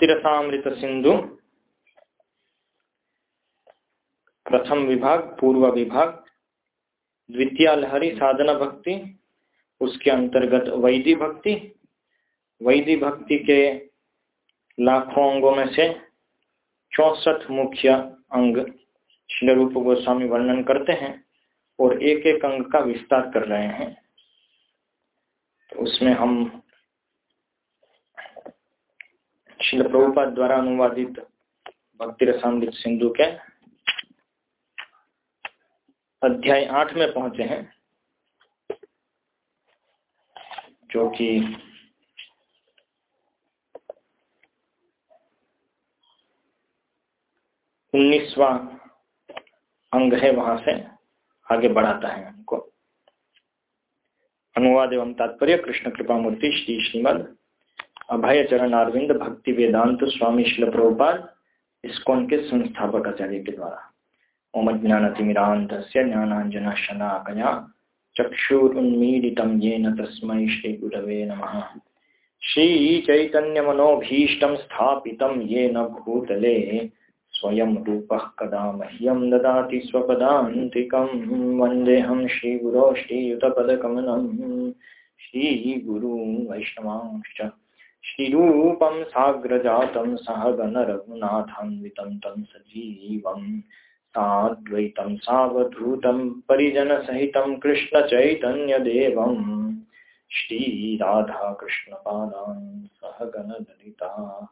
भक्तिरसामृत सिंधु प्रथम विभाग, पूर्व विभाग, द्वितीय लहरी, साधना भक्ति, उसके अंतर्गत वैदि भक्ति। वैदि भक्ति के लाखों अंगों में से चौसठ मुख्य अंग श्री रूप गोस्वामी वर्णन करते हैं और एक एक अंग का विस्तार कर रहे हैं। तो उसमें हम शिल प्रभुपाद द्वारा अनुवादित भक्ति रसामृत सिंधु के अध्याय आठ में पहुँचे हैं, जो कि उन्नीसवा अंग है, वहाँ से आगे बढ़ाता है हमको। अनुवाद एवं तात्पर्य, कृष्ण कृपा मूर्ति श्री श्रीमद अभय चरण अरविंद भक्ति वेदांत स्वामी शिल प्रभुपाद, इसकोन के संस्थापक आचार्य के द्वारा। ओम ज्ञानतिमिरांत ज्ञानांजना शनाकया चक्षुरुन्मीलितं येन तस्मै श्रीगुरवे नमः। श्रीचैतन्यमनोभीष्टं स्थापितं येन भूतले, स्वयं रूपः कदा मह्यं ददाति स्वपदान्तिकं। वन्देऽहं श्रीगुरो श्रीयुतपदकमलं श्रीगुरुं वैष्णवांश्च श्रीरूपं साग्रजातं सहगणरघुनाथान्वितं तं सजीवम् साद्वैतं सावधूतं परिजनसहितं कृष्णचैतन्यदेवं श्रीराधाकृष्णपादान् सहगणललिता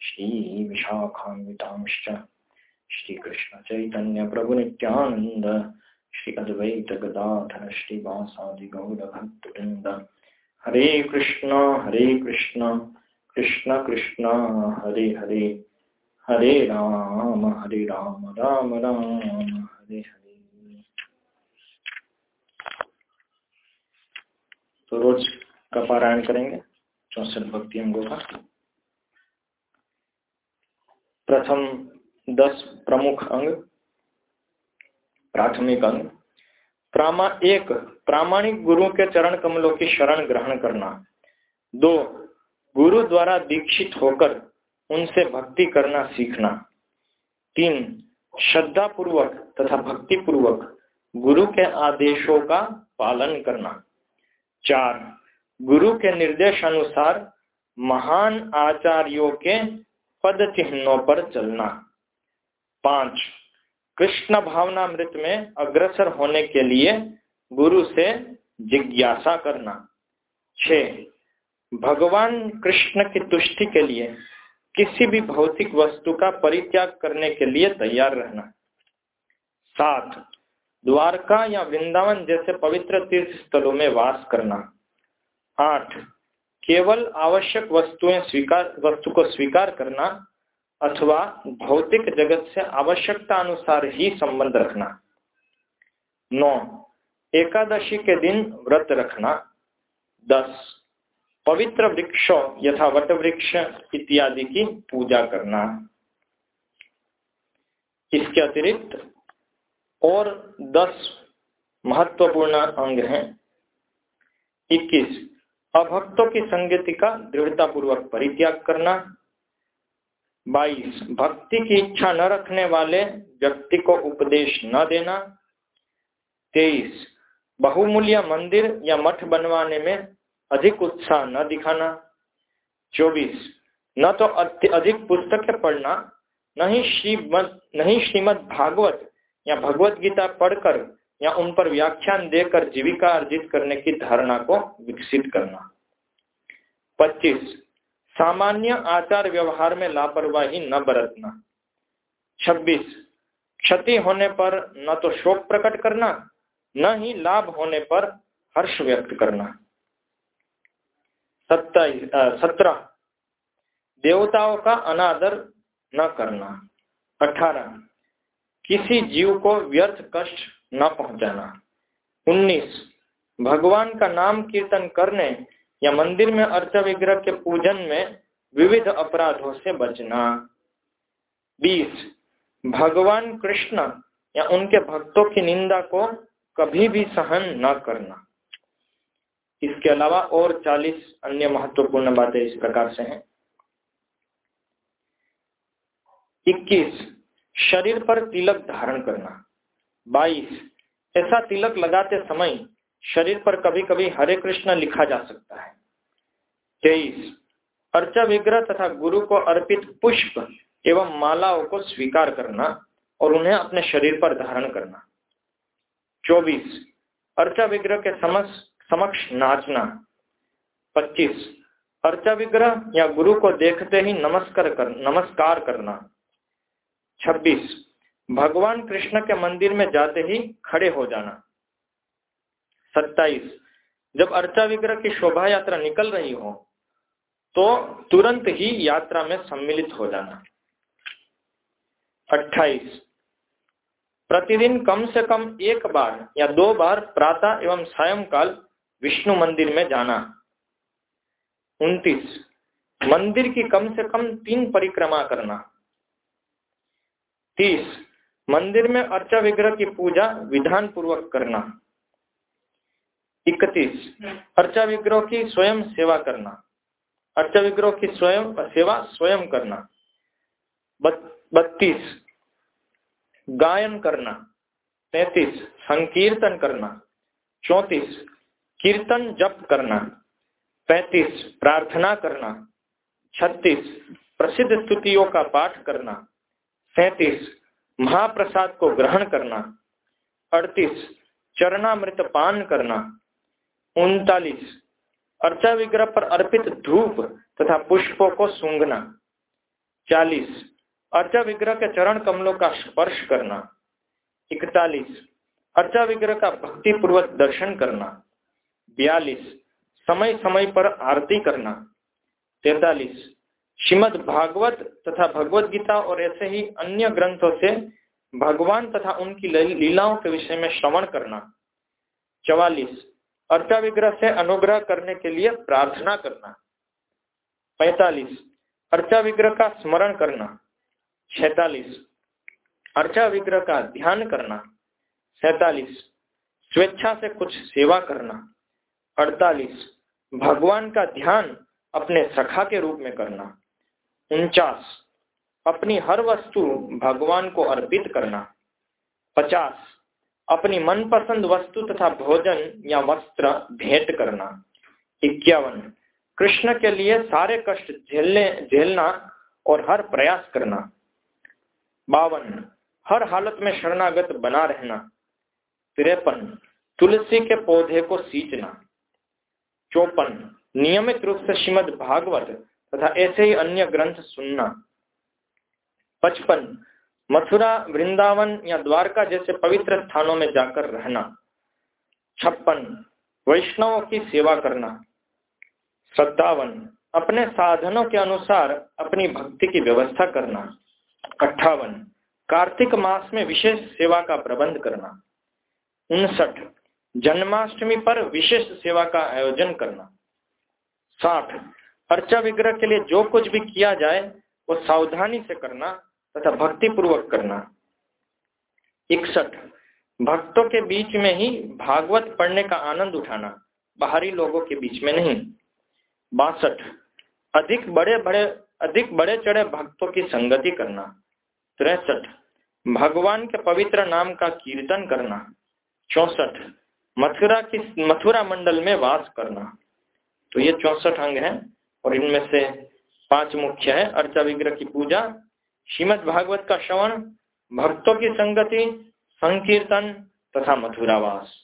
श्रीविशाखान्वितांश्च श्रीकृष्णचैतन्यप्रभुनित्यानन्द श्री अद्वैतगदाधर श्रीवासादिगौरभक्तवृन्द हरे कृष्ण हरे कृष्ण कृष्ण कृष्ण, हरे हरे। हरे राम हरे राम राम राम, हरे हरे। तो रोज का पारायण करेंगे चौसठ भक्ति अंगों का। प्रथम दस प्रमुख अंग, प्राथमिक अंग प्रामा, एक, प्रामाणिक गुरु के चरण कमलों की शरण ग्रहण करना। दो, गुरु द्वारा दीक्षित होकर उनसे भक्ति करना सीखना। तीन श्रद्धा पूर्वक तथा भक्ति पूर्वक गुरु के आदेशों का पालन करना। चार, गुरु के निर्देश अनुसार महान आचार्यों के पद चिन्हों पर चलना। पाँच कृष्ण भावनामृत में अग्रसर होने के लिए गुरु से जिज्ञासा करना। छ, भगवान कृष्ण की तुष्टि के लिए किसी भी भौतिक वस्तु का परित्याग करने के लिए तैयार रहना। सात द्वारका या वृंदावन जैसे पवित्र तीर्थ स्थलों में वास करना। आठ, केवल आवश्यक वस्तुएँ स्वीकार, वस्तु को स्वीकार करना अथवा भौतिक जगत से आवश्यकता अनुसार ही संबंध रखना। नौ, एकादशी के दिन व्रत रखना। दस, पवित्र वृक्षों यथा वट वृक्ष इत्यादि की पूजा करना। इसके अतिरिक्त और दस महत्वपूर्ण अंग हैं। इक्कीस, अभक्तों की संगति का दृढ़ता पूर्वक परित्याग करना। बाईस भक्ति की इच्छा न रखने वाले व्यक्ति को उपदेश न देना। तेईस, बहुमूल्य मंदिर या मठ बनवाने में अधिक उत्साह न दिखाना। चौबीस, न तो अधिक पुस्तकें पढ़ना नहीं श्रीमद नहीं श्रीमद भागवत या भगवत गीता पढ़कर या उन पर व्याख्यान देकर जीविका अर्जित करने की धारणा को विकसित करना। पच्चीस सामान्य आचार व्यवहार में लापरवाही न बरतना। छब्बीस, क्षति होने पर न तो शोक प्रकट करना, न ही लाभ होने पर हर्ष व्यक्त करना। सत्रह, देवताओं का अनादर न करना। अठारह, किसी जीव को व्यर्थ कष्ट न पहुंचाना। उन्नीस, भगवान का नाम कीर्तन करने या मंदिर में अर्थ विग्रह के पूजन में विविध अपराधों से बचना। बीस, भगवान कृष्ण या उनके भक्तों की निंदा को कभी भी सहन न करना। इसके अलावा और 40 अन्य महत्वपूर्ण बातें इस प्रकार से हैं। 21 शरीर पर तिलक धारण करना। 22 ऐसा तिलक लगाते समय शरीर पर कभी कभी हरे कृष्ण लिखा जा सकता है। तेईस, अर्चा विग्रह तथा गुरु को अर्पित पुष्प एवं मालाओं को स्वीकार करना और उन्हें अपने शरीर पर धारण करना। चौबीस, अर्चा विग्रह के समक्ष समक्ष नाचना। पच्चीस, अर्चा विग्रह या गुरु को देखते ही नमस्कार कर नमस्कार करना। छब्बीस, भगवान कृष्ण के मंदिर में जाते ही खड़े हो जाना। सत्ताईस। जब अर्चा विग्रह की शोभा यात्रा निकल रही हो तो तुरंत ही यात्रा में सम्मिलित हो जाना। अट्ठाईस। प्रतिदिन कम से कम एक बार या दो बार प्रातः एवं सायंकाल विष्णु मंदिर में जाना। उनतीस। मंदिर की कम से कम तीन परिक्रमा करना। तीस। मंदिर में अर्चा विग्रह की पूजा विधान पूर्वक करना। इकतीस। अर्चा विग्रह की स्वयं सेवा करना। अर्चा विग्रह की स्वयं सेवा स्वयं करना। बत्तीस। गायन करना। तैतीस। संकीर्तन करना। चौतीस। कीर्तन जप करना। पैतीस। प्रार्थना करना। छत्तीस। प्रसिद्ध स्तुतियों का पाठ करना। सैतीस। महाप्रसाद को ग्रहण करना। अड़तीस। चरणामृत पान करना। उनतालीस। अर्चा विग्रह पर अर्पित धूप तथा पुष्पों को सूंघना। चालीस। अर्चा विग्रह के चरण कमलों का स्पर्श करना। इकतालीस। अर्चा विग्रह का भक्ति पूर्वक दर्शन करना। बयालीस। समय समय पर आरती करना। तैतालीस। श्रीमद भागवत तथा भगवत गीता और ऐसे ही अन्य ग्रंथों से भगवान तथा उनकी लीलाओं के विषय में श्रवण करना। चवालीस। अर्चा विग्रह से अनुग्रह करने के लिए प्रार्थना करना। पैतालीस। अर्चा विग्रह का स्मरण करना। छैतालीस। अर्चा विग्रह का ध्यान करना। सैतालीस। स्वेच्छा से कुछ सेवा करना। अड़तालीस। भगवान का ध्यान अपने सखा के रूप में करना। उनचास। अपनी हर वस्तु भगवान को अर्पित करना। पचास। अपनी मनपसंद वस्तु तथा भोजन या वस्त्र भेंट करना। इक्यावन, कृष्ण के लिए सारे कष्ट झेलने, झेलना और हर प्रयास करना। बावन, हर हालत में शरणागत बना रहना। तिरपन, तुलसी के पौधे को सींचना। चौपन, नियमित रूप से श्रीमद भागवत तथा ऐसे ही अन्य ग्रंथ सुनना। पचपन मथुरा, वृंदावन या द्वारका जैसे पवित्र स्थानों में जाकर रहना। छप्पन, वैष्णवों की सेवा करना। सत्तावन अपने साधनों के अनुसार अपनी भक्ति की व्यवस्था करना। अट्ठावन, कार्तिक मास में विशेष सेवा का प्रबंध करना। उनसठ, जन्माष्टमी पर विशेष सेवा का आयोजन करना। साठ, अर्चा विग्रह के लिए जो कुछ भी किया जाए, वो सावधानी से करना। तथा भक्ति पूर्वक करना। इकसठ, भक्तों के बीच में ही भागवत पढ़ने का आनंद उठाना, बाहरी लोगों के बीच में नहीं। बासठ, अधिक बड़े बड़े, अधिक बड़े चढ़े भक्तों की संगति करना। तिरसठ, भगवान के पवित्र नाम का कीर्तन करना। चौसठ, मथुरा की, मथुरा मंडल में वास करना। तो ये चौसठ अंग हैं और इनमें से पाँच मुख्य है, अर्चा विग्रह की पूजा श्रीमद भागवत का श्रवण, भक्तों की संगति, संकीर्तन तथा मथुरावास।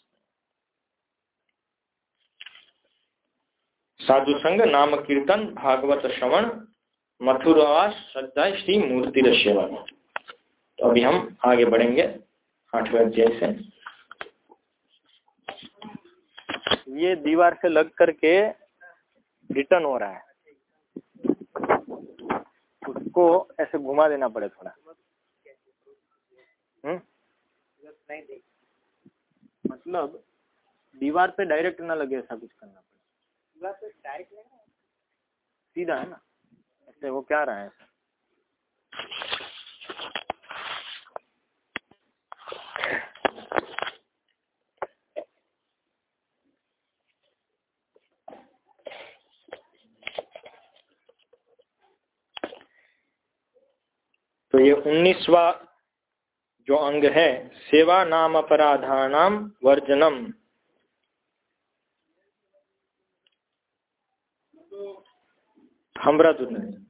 साधु संग नाम कीर्तन, भागवत श्रवण, मथुरावास श्रद्धा श्री मूर्ति सेवा तो अभी हम आगे बढ़ेंगे, आठवें अध्याय से। ये दीवार से लग करके रिटर्न हो रहा है। उसको ऐसे घुमा देना पड़े थोड़ा। हम्म? मतलब दीवार पे डायरेक्ट ना लगे ऐसा कुछ करना पड़े। दीवार पे डायरेक्ट सीधा है ना? ऐसे वो क्या रहा है? तो ये उन्नीसवा जो अंग है, सेवा नाम अपराधानाम वर्जनम। हमरा दूर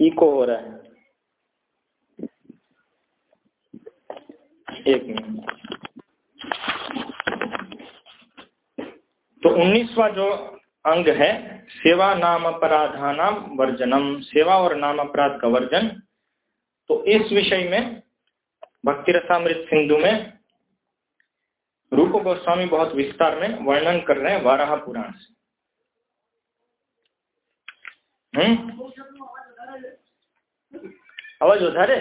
इको हो रहा है। एक मिनट। तो उन्नीसवा जो अंग है सेवा नाम अपराधानाम वर्जनम सेवा और नाम अपराध का वर्जन तो इस विषय में भक्ति रसामृत सिंधु में रूप गोस्वामी बहुत विस्तार में वर्णन कर रहे हैं वाराह पुराण से हम्म आवाज વધારે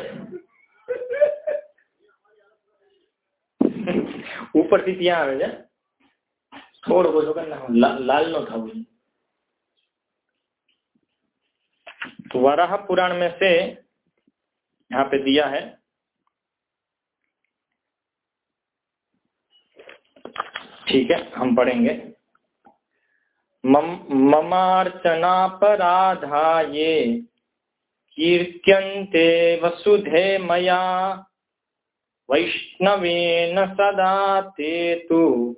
ઉપરથી ત્યાં આવે છે થોડો ઓછો કરી નાખો લાલ નો થવું तो वाराह पुराण में से यहाँ पे दिया है। ठीक है, हम पढ़ेंगे। मम ममार्चनापराधा ये कीर्त्यन्ते वसुधे मया, वैष्णवेन सदा ते तु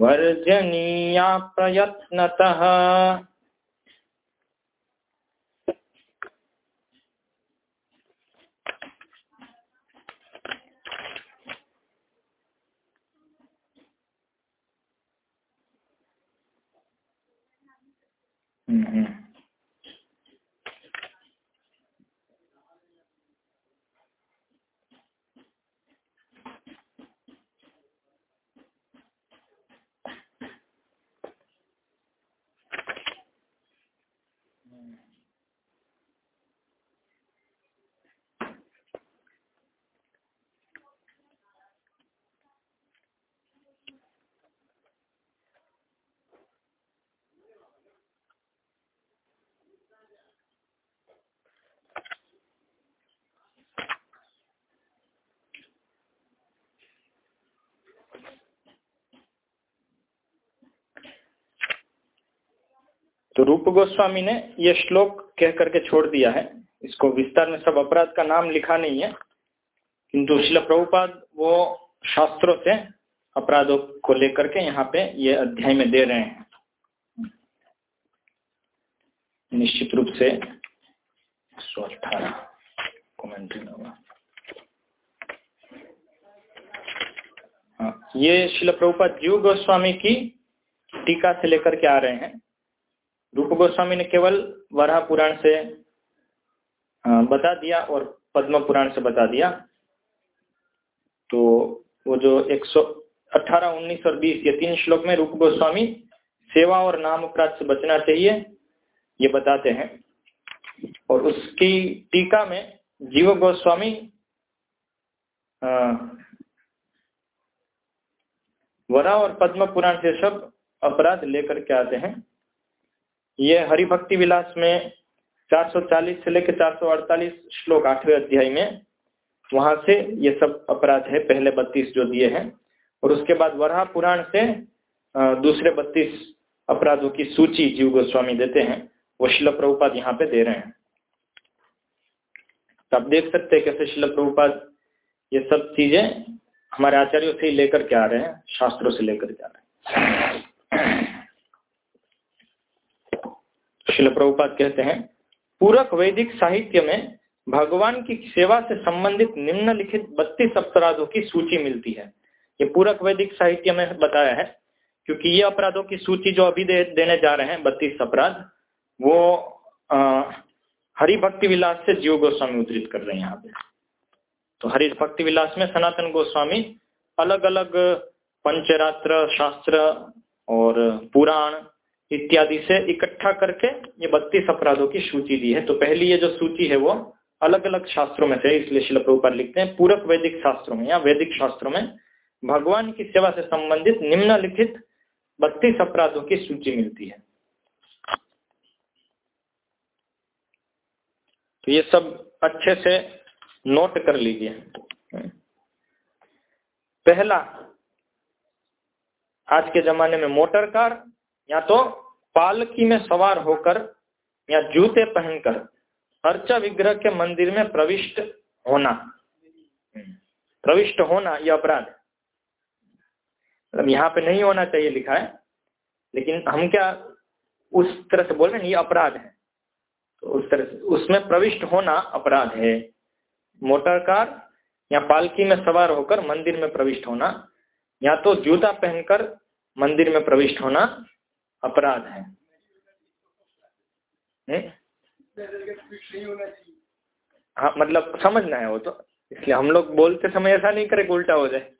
वर्जनीया प्रयत्नतः। Mm-hmm. तो रूप गोस्वामी ने ये श्लोक कह करके छोड़ दिया है। इसको विस्तार में सब अपराध का नाम लिखा नहीं है। किंतु शिल प्रभुपाद वो शास्त्रों से अपराधों को लेकर के यहाँ पे ये अध्याय में दे रहे हैं। निश्चित रूप से हाँ ये शिल प्रभुपाद जीव गोस्वामी की टीका से लेकर के आ रहे हैं। रूप गोस्वामी ने केवल वराह पुराण से बता दिया और पद्म पुराण से बता दिया। तो वो जो 118, 19 और 20 ये तीन श्लोक में रूप गोस्वामी सेवा और नाम अपराध से बचना चाहिए ये बताते हैं। और उसकी टीका में जीव गोस्वामी वरा और पद्म पुराण से सब अपराध लेकर के आते हैं। ये हरिभक्ति विलास में 440 से लेकर 448 श्लोक आठवें अध्याय में वहाँ से ये सब अपराध है, पहले बत्तीस जो दिए हैं। और उसके बाद वराह पुराण से दूसरे बत्तीस अपराधों की सूची जीव गोस्वामी देते हैं। वो शिल प्रभुपाद यहाँ पे दे रहे हैं। तो आप देख सकते हैं कैसे शिल प्रभुपाद ये सब चीज़ें हमारे आचार्यों से ही लेकर के आ रहे हैं, शास्त्रों से लेकर के आ रहे हैं। शिल प्रभुपाद कहते हैं पूरक वैदिक साहित्य में भगवान की सेवा से संबंधित निम्नलिखित बत्तीस अपराधों की सूची मिलती है। ये पूरक वैदिक साहित्य में बताया है क्योंकि ये अपराधों की सूची जो अभी दे, देने जा रहे हैं बत्तीस अपराध वो हरि भक्ति विलास से जीव गोस्वामी उद्धृत कर रहे हैं यहाँ पे। तो हरि भक्ति विलास में सनातन गोस्वामी अलग अलग पंचरात्र शास्त्र और पुराण इत्यादि से इकट्ठा करके ये बत्तीस अपराधों की सूची दी है। तो पहली ये जो सूची है वो अलग अलग शास्त्रों में से, इसलिए शिल प्रभुपाद लिखते हैं, पूरक वैदिक शास्त्रों में या वैदिक शास्त्रों में भगवान की सेवा से संबंधित निम्नलिखित बत्तीस अपराधों की सूची मिलती है। तो ये सब अच्छे से नोट कर लीजिए। पहला, आज के जमाने में मोटर कार या तो पालकी में सवार होकर या जूते पहनकर अर्चा विग्रह के मंदिर में प्रविष्ट होना। प्रविष्ट होना यह अपराध। मतलब यहाँ पे नहीं होना चाहिए लिखा है, लेकिन हम क्या उस तरह से बोल रहे हैं, ये अपराध है। तो उस तरह से, उसमें प्रविष्ट होना अपराध है। मोटर कार या पालकी में सवार होकर मंदिर में प्रविष्ट होना, या तो जूता पहनकर मंदिर में प्रविष्ट होना अपराध है। हाँ मतलब समझना है वो तो। इसलिए हम लोग बोलते समय ऐसा नहीं करे उल्टा हो जाए।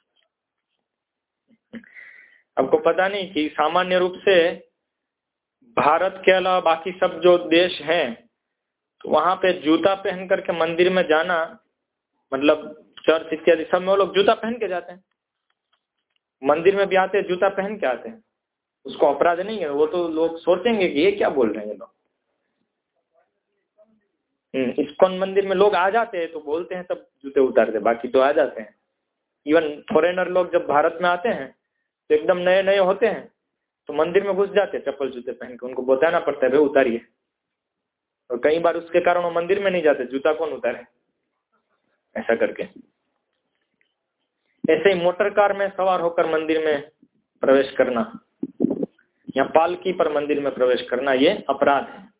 आपको पता नहीं कि सामान्य रूप से भारत के अलावा बाकी सब जो देश हैं तो वहाँ पे जूता पहन करके मंदिर में जाना मतलब चर्च इत्यादि सब में वो लोग जूता पहन के जाते हैं। मंदिर में भी आते हैं, जूता पहन के आते हैं। उसको अपराध नहीं है वो तो लोग सोचेंगे कि ये क्या बोल रहे हैं लोग। हम्म, इस्कॉन मंदिर में लोग आ जाते हैं तो बोलते हैं सब जूते उतारते बाकी तो आ जाते हैं। इवन फॉरेनर लोग जब भारत में आते हैं तो एकदम नए नए होते हैं तो मंदिर में घुस जाते हैं चप्पल जूते पहन के उनको बताना पड़ता है भाई उतारिए। और कई बार उसके कारण वो मंदिर में नहीं जाते जूता कौन उतारे? ऐसा करके। ऐसे ही मोटर कार में सवार होकर मंदिर में प्रवेश करना। या पालकी पर मंदिर में प्रवेश करना ये अपराध है।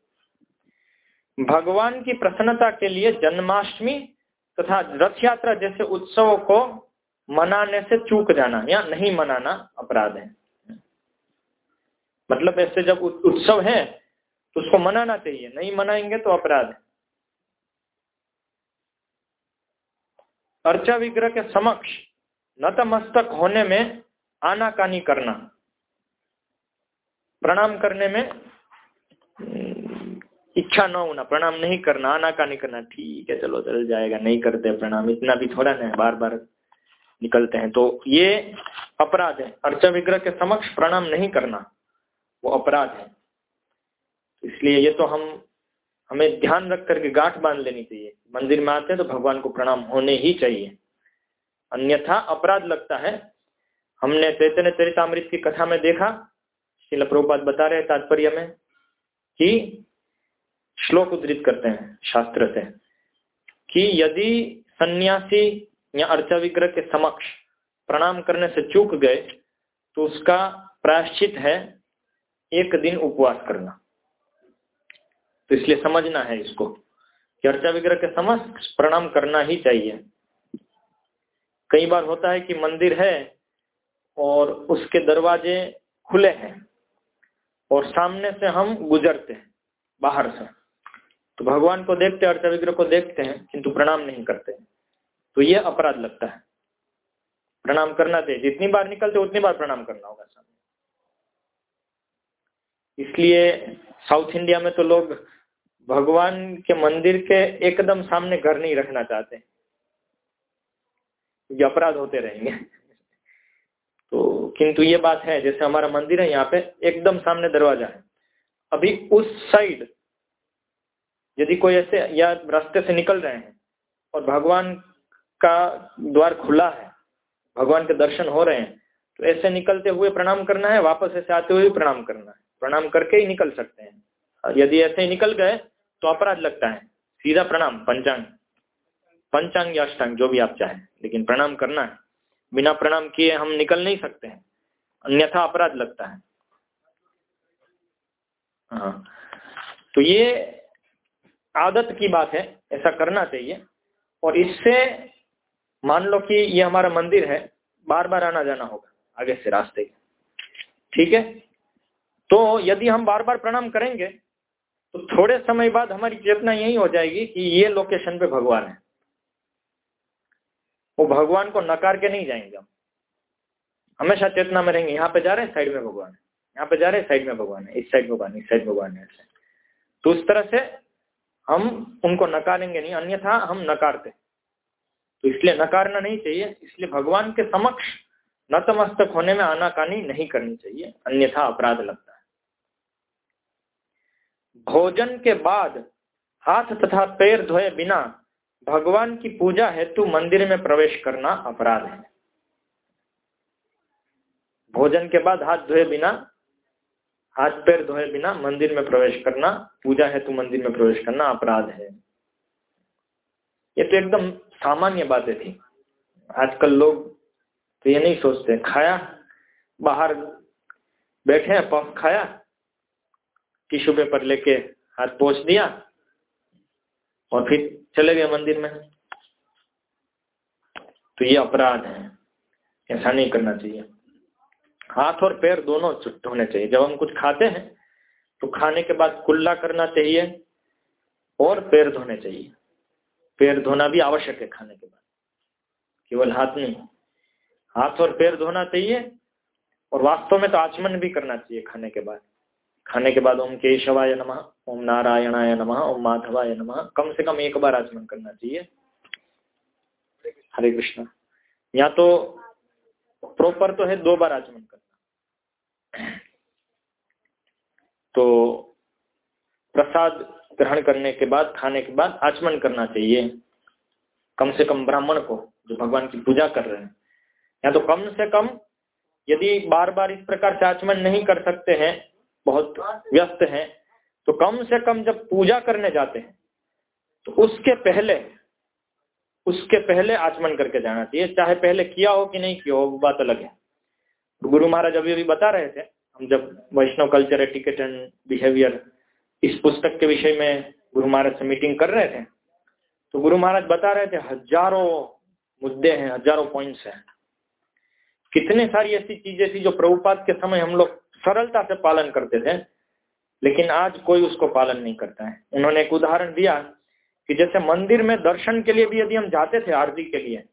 भगवान की प्रसन्नता के लिए जन्माष्टमी तथा रथ यात्रा जैसे उत्सवों को मनाने से चूक जाना या नहीं मनाना अपराध है। मतलब ऐसे जब उत्सव है तो उसको मनाना चाहिए, नहीं मनाएँगे तो अपराध है। अर्चा विग्रह के समक्ष नतमस्तक होने में आनाकानी करना। प्रणाम करने में इच्छा न होना, प्रणाम नहीं करना, आनाकानी करना, ठीक है, चलो, चल जाएगा, नहीं करते प्रणाम, इतना भी थोड़ा ना बार बार निकलते हैं। तो ये अपराध है, अर्चा विग्रह के समक्ष प्रणाम नहीं करना, वो अपराध है। इसलिए ये तो हम, हमें ध्यान रख करके गांठ बाँध लेनी चाहिए। मंदिर में आते हैं तो भगवान को प्रणाम होने ही चाहिए। अन्यथा अपराध लगता है। हमने चैतन्य चरितमृत की कथा में देखा शिल बता रहे तात्पर्य में कि श्लोक उद्धृत करते हैं, शास्त्र से। कि यदि सन्यासी या अर्चा विग्रह के समक्ष प्रणाम करने से चूक गए तो उसका प्रायश्चित है एक दिन उपवास करना। तो इसलिए समझना है इसको कि अर्चा विग्रह के समक्ष प्रणाम करना ही चाहिए। कई बार होता है कि मंदिर है और उसके दरवाजे खुले हैं और सामने से हम गुजरते हैं, बाहर से। तो भगवान को देखते अर्चा विग्रह को देखते हैं, किंतु प्रणाम नहीं करते। तो ये अपराध लगता है। प्रणाम करना चाहिए जितनी बार निकलते उतनी बार प्रणाम करना होगा सामने। इसलिए साउथ इंडिया में तो लोग भगवान के मंदिर के एकदम सामने घर नहीं रखना चाहते। ये अपराध होते रहेंगे। किंतु ये बात है, जैसे हमारा मंदिर है यहाँ पे, एकदम सामने दरवाज़ा है। अभी उस साइड, यदि कोई ऐसे या रास्ते से निकल रहे हैं और भगवान का द्वार खुला है, भगवान के दर्शन हो रहे हैं तो ऐसे निकलते हुए प्रणाम करना है, वापस ऐसे आते हुए प्रणाम करना है। प्रणाम करके ही निकल सकते हैं। यदि ऐसे ही निकल गए तो अपराध लगता है। सीधा प्रणाम, पंचांग पंचांग या अष्टांग, जो भी आप चाहें, लेकिन प्रणाम करना है। बिना प्रणाम किए हम निकल नहीं सकते हैं। अन्यथा अपराध लगता है। हाँ। तो ये आदत की बात है, ऐसा करना चाहिए। और इससे मान लो कि ये हमारा मंदिर है बार बार आना जाना होगा, आगे से रास्ते। ठीक है? तो यदि हम बार बार प्रणाम करेंगे तो थोड़े समय बाद हमारी चेतना यही हो जाएगी कि ये लोकेशन पे भगवान है। वो भगवान को नकार के नहीं जाएँगे हम। हमेशा चेतना में रहेंगे, यहाँ पे जा रहे हैं साइड में भगवान है। यहाँ पे जा रहे हैं साइड में भगवान है। इस साइड भगवान, इस साइड भगवान है तो उस तरह से हम उनको नकारेंगे नहीं, अन्यथा हम नकारते तो इसलिए नकारना नहीं चाहिए, इसलिए भगवान के समक्ष नतमस्तक होने में आनाकानी नहीं करनी चाहिए, अन्यथा अपराध लगता है। भोजन के बाद हाथ तथा पैर धोए बिना भगवान की पूजा हेतु मंदिर में प्रवेश करना अपराध है। भोजन के बाद हाथ धोए बिना, हाथ पैर धोए बिना मंदिर में प्रवेश करना, पूजा है तो मंदिर में प्रवेश करना अपराध है। ये तो एकदम सामान्य बातें थी। आजकल लोग तो ये नहीं सोचते, खाया, बाहर बैठे पफ खाया, टिश्यू पेपर लेके हाथ पोछ दिया और फिर चले गए मंदिर में। तो ये अपराध है। ऐसा नहीं करना चाहिए। हाथ और पैर दोनों होने चाहिए। जब हम कुछ खाते हैं तो खाने के बाद कुल्ला करना चाहिए और पैर धोने चाहिए। पैर धोना भी आवश्यक है खाने के बाद। केवल हाथ नहीं। हाथ और पैर धोना चाहिए और वास्तव में तो आचमन भी करना चाहिए खाने के बाद। खाने के बाद ओम केशवाय नमः, ओम नारायणाय नमः, ओम माधवाय नमः। कम से कम एक बार आचमन करना चाहिए। हरे कृष्णा। या तो प्रॉपर तो है दो बार आचमन करना। तो प्रसाद ग्रहण करने के बाद, खाने के बाद आचमन करना चाहिए। कम से कम ब्राह्मण को, जो भगवान की पूजा कर रहे हैं। या तो कम से कम यदि बार बार इस प्रकार से आचमन नहीं कर सकते हैं बहुत व्यस्त हैं तो कम से कम जब पूजा करने जाते हैं तो उसके पहले उसके पहले आचमन करके जाना चाहिए। चाहे पहले किया हो कि नहीं किया हो, वो बात अलग है। गुरु महाराज अभी अभी बता रहे थे, हम जब Vaishnav culture etiquette and behaviour इस पुस्तक के विषय में गुरु महाराज से मीटिंग कर रहे थे तो गुरु महाराज बता रहे थे, हज़ारों मुद्दे हैं, हज़ारों पॉइंट्स हैं। कितने सारी ऐसी चीज़ें थी जो प्रभुपात के समय हम लोग सरलता से पालन करते थे, लेकिन आज कोई उसको पालन नहीं करता है। उन्होंने एक उदाहरण दिया कि जैसे मंदिर में दर्शन के लिए भी यदि हम जाते थे आरती के लिए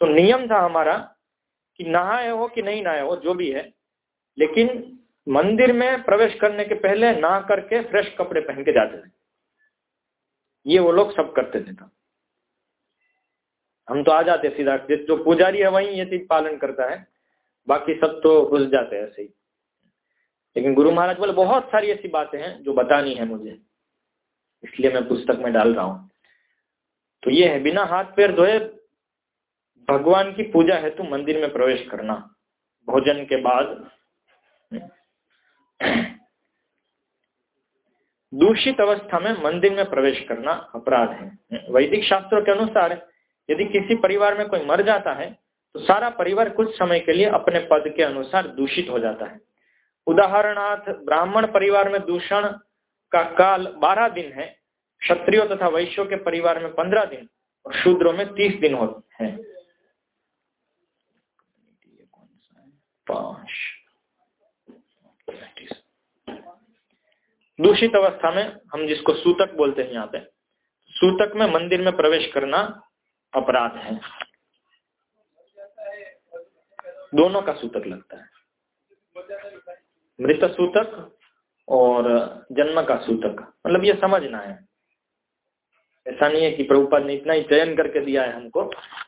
तो नियम था हमारा कि नहाए हो कि नहीं नहाए हो, जो भी है, लेकिन मंदिर में प्रवेश करने के पहले नहा करके फ्रेश कपड़े पहन के जाते थे। ये वो लोग सब करते थे तो। हम तो आ जाते सीधा, जो पुजारी है वही ये चीज़ पालन करता है, बाकी सब तो घुस जाते हैं ऐसे ही। लेकिन गुरु महाराज बोले, बहुत सारी ऐसी बातें हैं जो बतानी है मुझे। इसलिए मैं पुस्तक में डाल रहा हूँ। तो ये है, बिना हाथ पैर धोए भगवान की पूजा है तो मंदिर में प्रवेश करना। भोजन के बाद दूषित अवस्था में मंदिर में प्रवेश करना अपराध है। वैदिक शास्त्रों के अनुसार, यदि किसी परिवार में कोई मर जाता है तो सारा परिवार कुछ समय के लिए अपने पद के अनुसार दूषित हो जाता है। उदाहरणार्थ, ब्राह्मण परिवार में दूषण का काल बारह दिन है, क्षत्रियो तथा वैश्यों के परिवार में पंद्रह दिन और शूद्रों में तीस दिन होते हैं। दूषित अवस्था में हम जिसको सूतक बोलते हैं यहाँ पे, सूतक में मंदिर में प्रवेश करना अपराध है। दोनों का सूतक लगता है। मृत सूतक और जन्म का सूतक मतलब ये समझना है। ऐसा नहीं है कि प्रभुपाद ने इतना ही चयन करके दिया है हमको।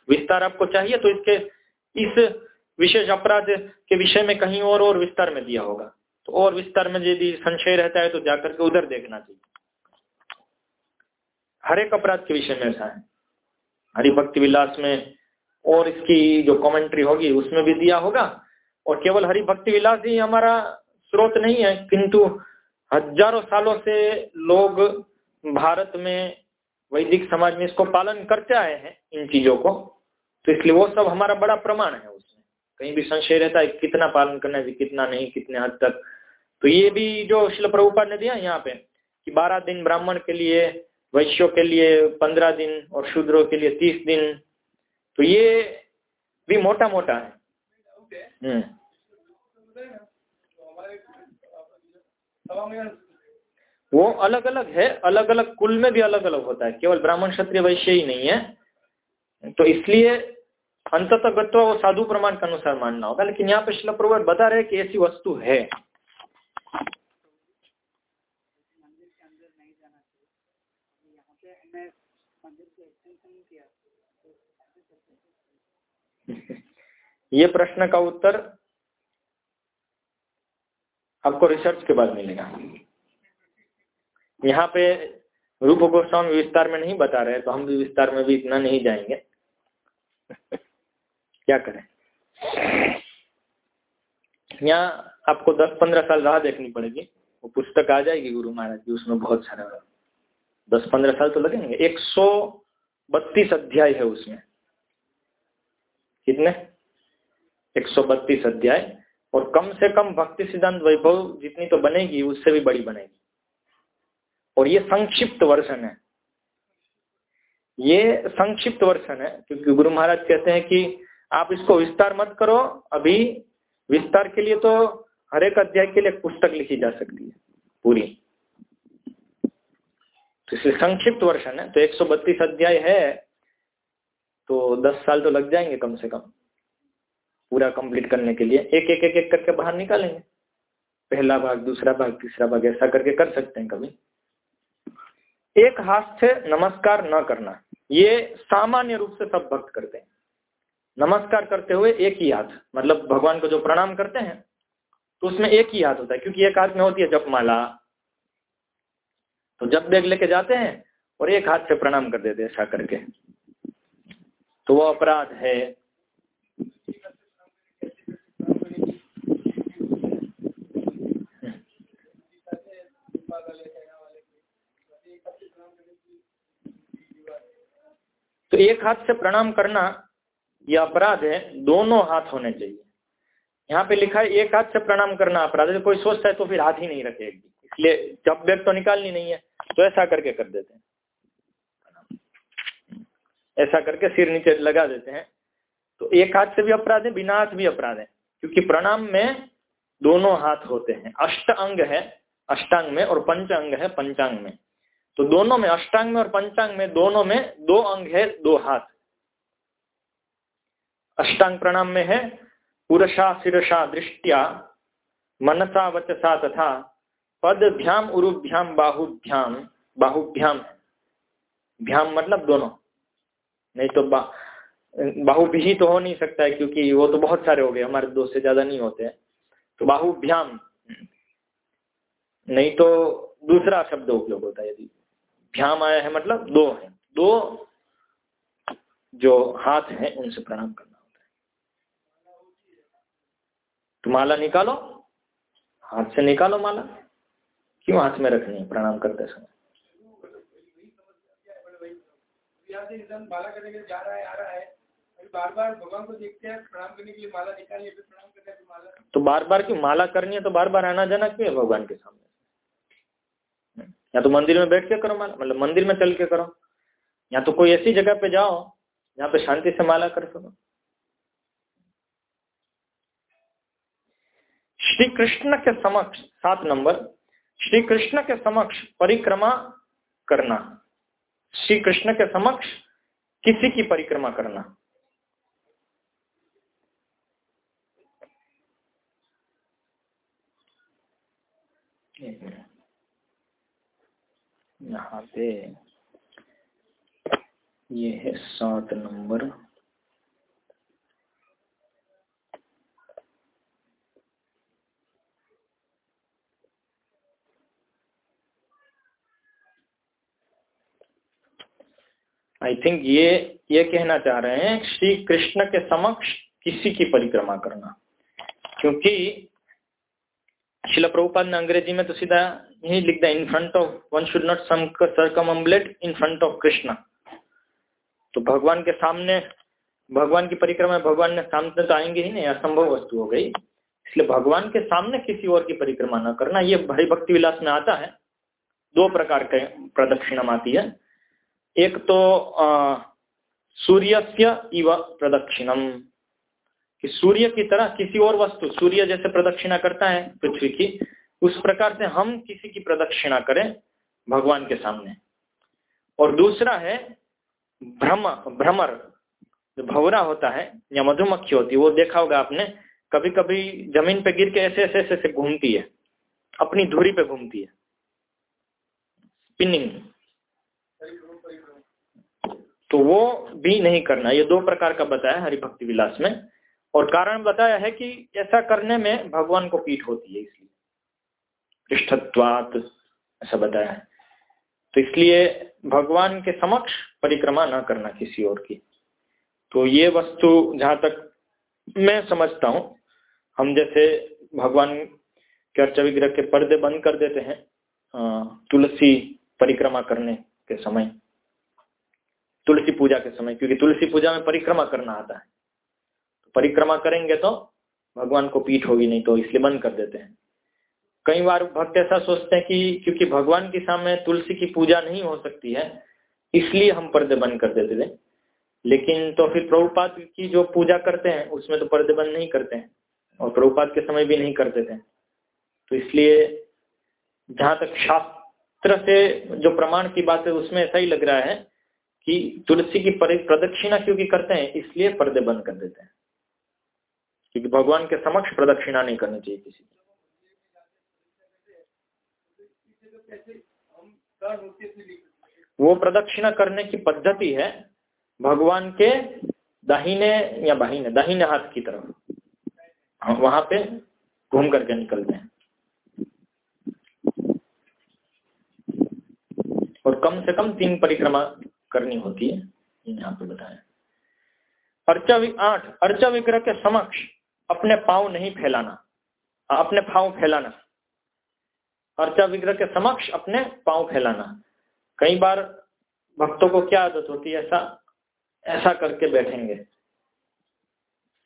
विस्तार आपको चाहिए तो इसके, इस विशेष अपराध के विषय में कहीं और और विस्तार में दिया होगा। तो और विस्तार में यदि संशय रहता है तो जाकर के उधर देखना चाहिए। हर एक अपराध के विषय में ऐसा है। हरिभक्ति विलास में और इसकी जो कमेंट्री होगी, उसमें भी दिया होगा। और केवल हरिभक्ति विलास ही हमारा स्रोत नहीं है किंतु हज़ारों सालों से लोग भारत में वैदिक समाज में इसको पालन करते आए हैं इन चीज़ों को। तो इसलिए वो सब हमारा बड़ा प्रमाण है उसमें। कहीं भी संशय रहता है कितना पालन करना है कितना नहीं कितने हद तक। तो ये भी जो शिल प्रभुपाद ने दिया यहाँ पे कि बारह दिन ब्राह्मण के लिए वैश्यों के लिए पंद्रह दिन और शूद्रों के लिए तीस दिन तो ये भी मोटा मोटा है हम्म वो अलग अलग है अलग अलग कुल में भी अलग अलग होता है। केवल ब्राह्मण क्षत्रिय वैश्य ही नहीं है। तो इसलिए अंततः वो साधु प्रमाण के अनुसार मानना होगा। लेकिन यहाँ पे शिला प्रवर बता रहे कि ऐसी वस्तु है। ये प्रश्न का उत्तर आपको रिसर्च के बाद मिलेगा। यहाँ पे रूप गोस्वामी विस्तार में नहीं बता रहे तो हम भी विस्तार में भी इतना नहीं जाएँगे। क्या करें? यहाँ आपको दस पंद्रह साल राह देखनी पड़ेगी। वो पुस्तक आ जाएगी गुरु महाराज की उसमें बहुत सारा दस पंद्रह साल तो लगेंगे। एक सौ बत्तीस अध्याय है उसमें। कितने? एक सौ बत्तीस अध्याय। और कम से कम भक्ति सिद्धांत वैभव जितनी तो बनेगी, उससे भी बड़ी बनेगी। और ये संक्षिप्त वर्षन है। ये संक्षिप्त वर्षन है, क्योंकि गुरु महाराज कहते हैं कि आप इसको विस्तार मत करो, अभी विस्तार के लिए तो हर एक अध्याय के लिए पुस्तक लिखी जा सकती है, पूरी। तो इसलिए संक्षिप्त वर्षन है तो 132 अध्याय है तो 10 साल तो लग जाएँगे कम से कम। पूरा कंप्लीट करने के लिए एक एक एक एक करके बाहर निकालेंगे। पहला भाग, दूसरा भाग, तीसरा भाग, ऐसा करके कर सकते हैं कभी। एक हाथ से नमस्कार न करना, ये सामान्य रूप से सब भक्त करते हैं। नमस्कार करते हुए एक ही हाथ मतलब भगवान को जो प्रणाम करते हैं तो उसमें एक ही हाथ होता है, क्योंकि एक हाथ में होती है जपमाला। तो जब बैग लेके जाते हैं और एक हाथ से प्रणाम कर देते ऐसा करके। तो वो अपराध है तो एक हाथ से प्रणाम करना यह अपराध है, दोनों हाथ होने चाहिए। यहाँ पे लिखा है, एक हाथ से प्रणाम करना अपराध है। कोई सोचता है तो फिर हाथ ही नहीं रखे इसलिए जब बैग तो निकालनी नहीं है तो ऐसा करके कर देते हैं। ऐसा करके सिर नीचे लगा देते हैं। तो एक हाथ से भी अपराध है, बिना हाथ भी अपराध है। क्योंकि प्रणाम में दोनों हाथ होते हैं। अष्ट अंग है, अष्टांग में और पंच अंग है, पंचांग में। तो दोनों में, अष्टांग में और पंचांग में, दोनों में दो अंग है, दो हाथ। अष्टांग प्रणाम में है पुरुषा शिरषा दृष्टिया, मनसा, वचसा तथा पदभ्याम, उरुभ्याम, बाहुभ्याम बाहुभ्याम भ्याम मतलब दोनों। नहीं तो बा बाहु भी तो हो नहीं सकता है, क्योंकि वो तो बहुत सारे हो गए, हमारे दो से ज़्यादा नहीं होते हैं। तो बाहुभ्याम। नहीं तो दूसरा शब्द उपयोग होता है यदि। भ्याम आया है मतलब दो है। दो जो हाथ है, उनसे प्रणाम करना होता है। तो माला निकालो। हाथ से निकालो माला। क्यों हाथ में रखनी है? प्रणाम करते समय। को के तो बार बार क्यों माला करनी है तो बार बार आना जाना क्यों है भगवान के सामने? या तो मंदिर में बैठ के करो माला मतलब मंदिर में चल के करो। या तो कोई ऐसी जगह पे जाओ, जहाँ पे शांति से माला कर सको। श्री कृष्ण के समक्ष, सात नंबर, श्री कृष्ण के समक्ष परिक्रमा करना। श्री कृष्ण के समक्ष किसी की परिक्रमा करना। यहाँ पे ये है सात नंबर। आई थिंक ये ये कहना चाह रहे हैं, श्री कृष्ण के समक्ष किसी की परिक्रमा करना। क्योंकि शिला प्रभुपाद ने अंग्रेज़ी में तो सीधा लिख दिया in front of one should not circumambulate in front of Krishna तो भगवान के सामने, भगवान की परिक्रमा भगवान ने सामने तो आएँगे ही नहीं, असंभव वस्तु हो गई। इसलिए भगवान के सामने किसी और की परिक्रमा न करना, ये भाई भक्ति विलास में आता है। दो प्रकार के प्रदक्षिणम आती है। एक तो सूर्य से इव प्रदक्षिणम। कि सूर्य की तरह किसी और वस्तु, सूर्य जैसे प्रदक्षिणा करता है पृथ्वी की उस प्रकार से हम किसी की प्रदक्षिणा करें भगवान के सामने। और दूसरा है भ्रम भ्रमर। जो भवरा होता है या मधुमक्खी होती है वो देखा होगा आपने कभी कभी ज़मीन पे गिर के ऐसे ऐसे ऐसे, घूमती है। अपनी धुरी पे घूमती है। स्पिनिंग। तो वो भी नहीं करना। ये दो प्रकार का बताया हरिभक्ति विलास में। और कारण बताया है कि ऐसा करने में भगवान को पीठ होती है इसलिए। पृष्ठत्वात ऐसा बताया है। तो इसलिए भगवान के समक्ष परिक्रमा न करना किसी और की। तो ये वस्तु जहाँ तक मैं समझता हूँ, हम जैसे भगवान के अर्चा विग्रह के पर्दे बंद कर देते हैं तुलसी परिक्रमा करने के समय, तुलसी पूजा के समय, क्योंकि तुलसी पूजा में परिक्रमा करना आता है। तो परिक्रमा करेंगे तो भगवान को पीठ होगी नहीं तो इसलिए बंद कर देते हैं। कई बार भक्त ऐसा सोचते हैं कि क्योंकि भगवान के सामने तुलसी की पूजा नहीं हो सकती है, इसलिए हम पर्दे बंद कर देते थे। लेकिन तो फिर प्रभुपाद की जो पूजा करते हैं, उसमें तो पर्दे बंद नहीं करते हैं और प्रभुपाद के समय भी नहीं करते थे। तो इसलिए जहाँ तक शास्त्र से जो प्रमाण की बात है, उसमें ऐसा ही लग रहा है कि तुलसी की प्रदक्षिणा क्योंकि करते हैं, इसलिए पर्दे बंद कर देते हैं। क्योंकि भगवान के समक्ष प्रदक्षिणा नहीं करनी चाहिए किसी की। वो प्रदक्षिणा करने की पद्धति है भगवान के दाहिने या बाहिने, दाहिने हाथ की तरफ़। वहाँ पे घूम करके निकलते हैं। और कम से कम तीन परिक्रमा करनी होती है यहाँ पे बताया अर्चा आठ, अर्चा विग्रह के समक्ष अपने पाँव नहीं फैलाना, अपने पाँव फैलाना। अर्चा विग्रह के समक्ष अपने पाँव फैलाना। कई बार भक्तों को क्या आदत होती है, ऐसा ऐसा करके बैठेंगे।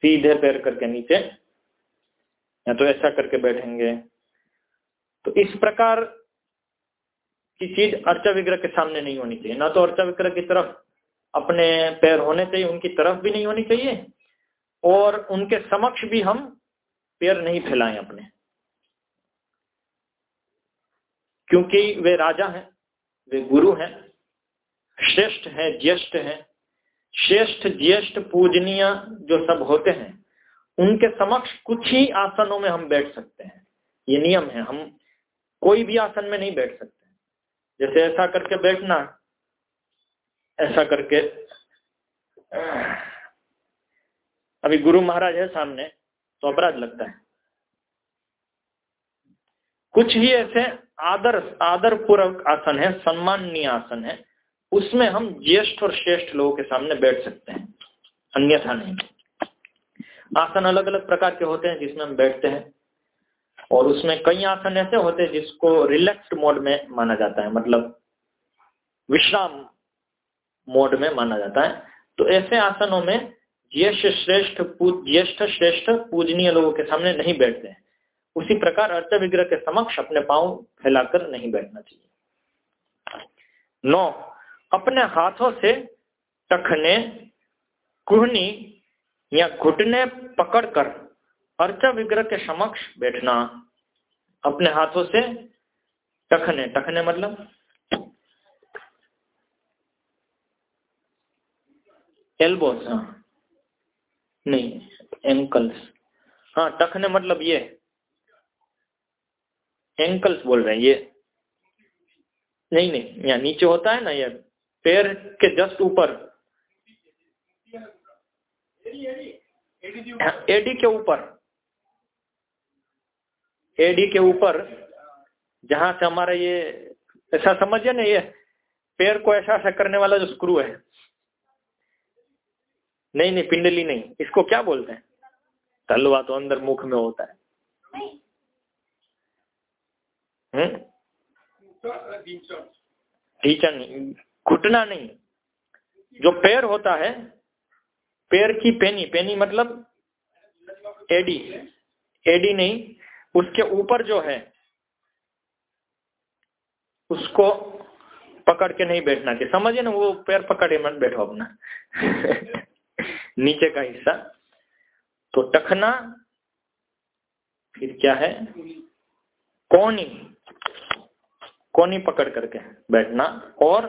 सीधे पैर करके नीचे, या तो ऐसा करके बैठेंगे। तो इस प्रकार की चीज़ अर्चा विग्रह के सामने नहीं होनी चाहिए। ना तो अर्चा विग्रह की तरफ़ अपने पैर होने चाहिए, उनकी तरफ़ भी नहीं होनी चाहिए, और उनके समक्ष भी हम पैर नहीं फैलाएँ अपने। क्योंकि वे राजा हैं, वे गुरु हैं, श्रेष्ठ हैं, ज्येष्ठ हैं। श्रेष्ठ, ज्येष्ठ पूजनीय जो सब होते हैं, उनके समक्ष कुछ ही आसनों में हम बैठ सकते हैं। ये नियम है, हम कोई भी आसन में नहीं बैठ सकते। जैसे ऐसा करके बैठना, ऐसा करके अभी गुरु महाराज है सामने तो अपराध लगता है। कुछ ही ऐसे आदर आदर पूर्वक आसन है, सम्माननीय आसन है, उसमें हम ज्येष्ठ और श्रेष्ठ लोगों के सामने बैठ सकते हैं, अन्यथा नहीं। आसन अलग अलग प्रकार के होते हैं जिसमें हम बैठते हैं, और उसमें कई आसन ऐसे होते हैं जिसको रिलैक्स्ड मोड में माना जाता है मतलब विश्राम मोड में माना जाता है। तो ऐसे आसनों में ज्येष्ठ, श्रेष्ठ ज्येष्ठ, श्रेष्ठ, पूजनीय लोगों के सामने नहीं बैठते हैं। उसी प्रकार अर्थ विग्रह के समक्ष अपने पाँव फैलाकर नहीं बैठना चाहिए। नौ, अपने हाथों से टखने, कुहनी या घुटने पकड़कर अर्चा विग्रह के समक्ष बैठना। अपने हाथों से टखने टखने मतलब? एल्बोस हाँ। नहीं एंकल्स हाँ टखने मतलब ये। एंकल्स बोल रहे हैं, ये नहीं नहीं, यहाँ नीचे होता है ना ये, पैर के जस्ट ऊपर। एडी के ऊपर। एडी के ऊपर, जहाँ से हमारा ये, ऐसा समझिए ना ये, पैर को ऐसा ऐसा करने वाला जो स्क्रू है। नहीं नहीं, पिंडली नहीं, इसको क्या बोलते हैं? तलवा तो अंदर मुख में होता है। टीचर नहीं। घुटना नहीं। जो पैर होता है, पैर की पेनी पेनी मतलब एडी। एडी नहीं, उसके ऊपर जो है, उसको पकड़ के नहीं बैठना चाहिए। समझिए ना, वो पैर पकड़े मत बैठो अपना। नीचे का हिस्सा। तो टखना फिर क्या है? कोनी। कोनी पकड़ करके बैठना और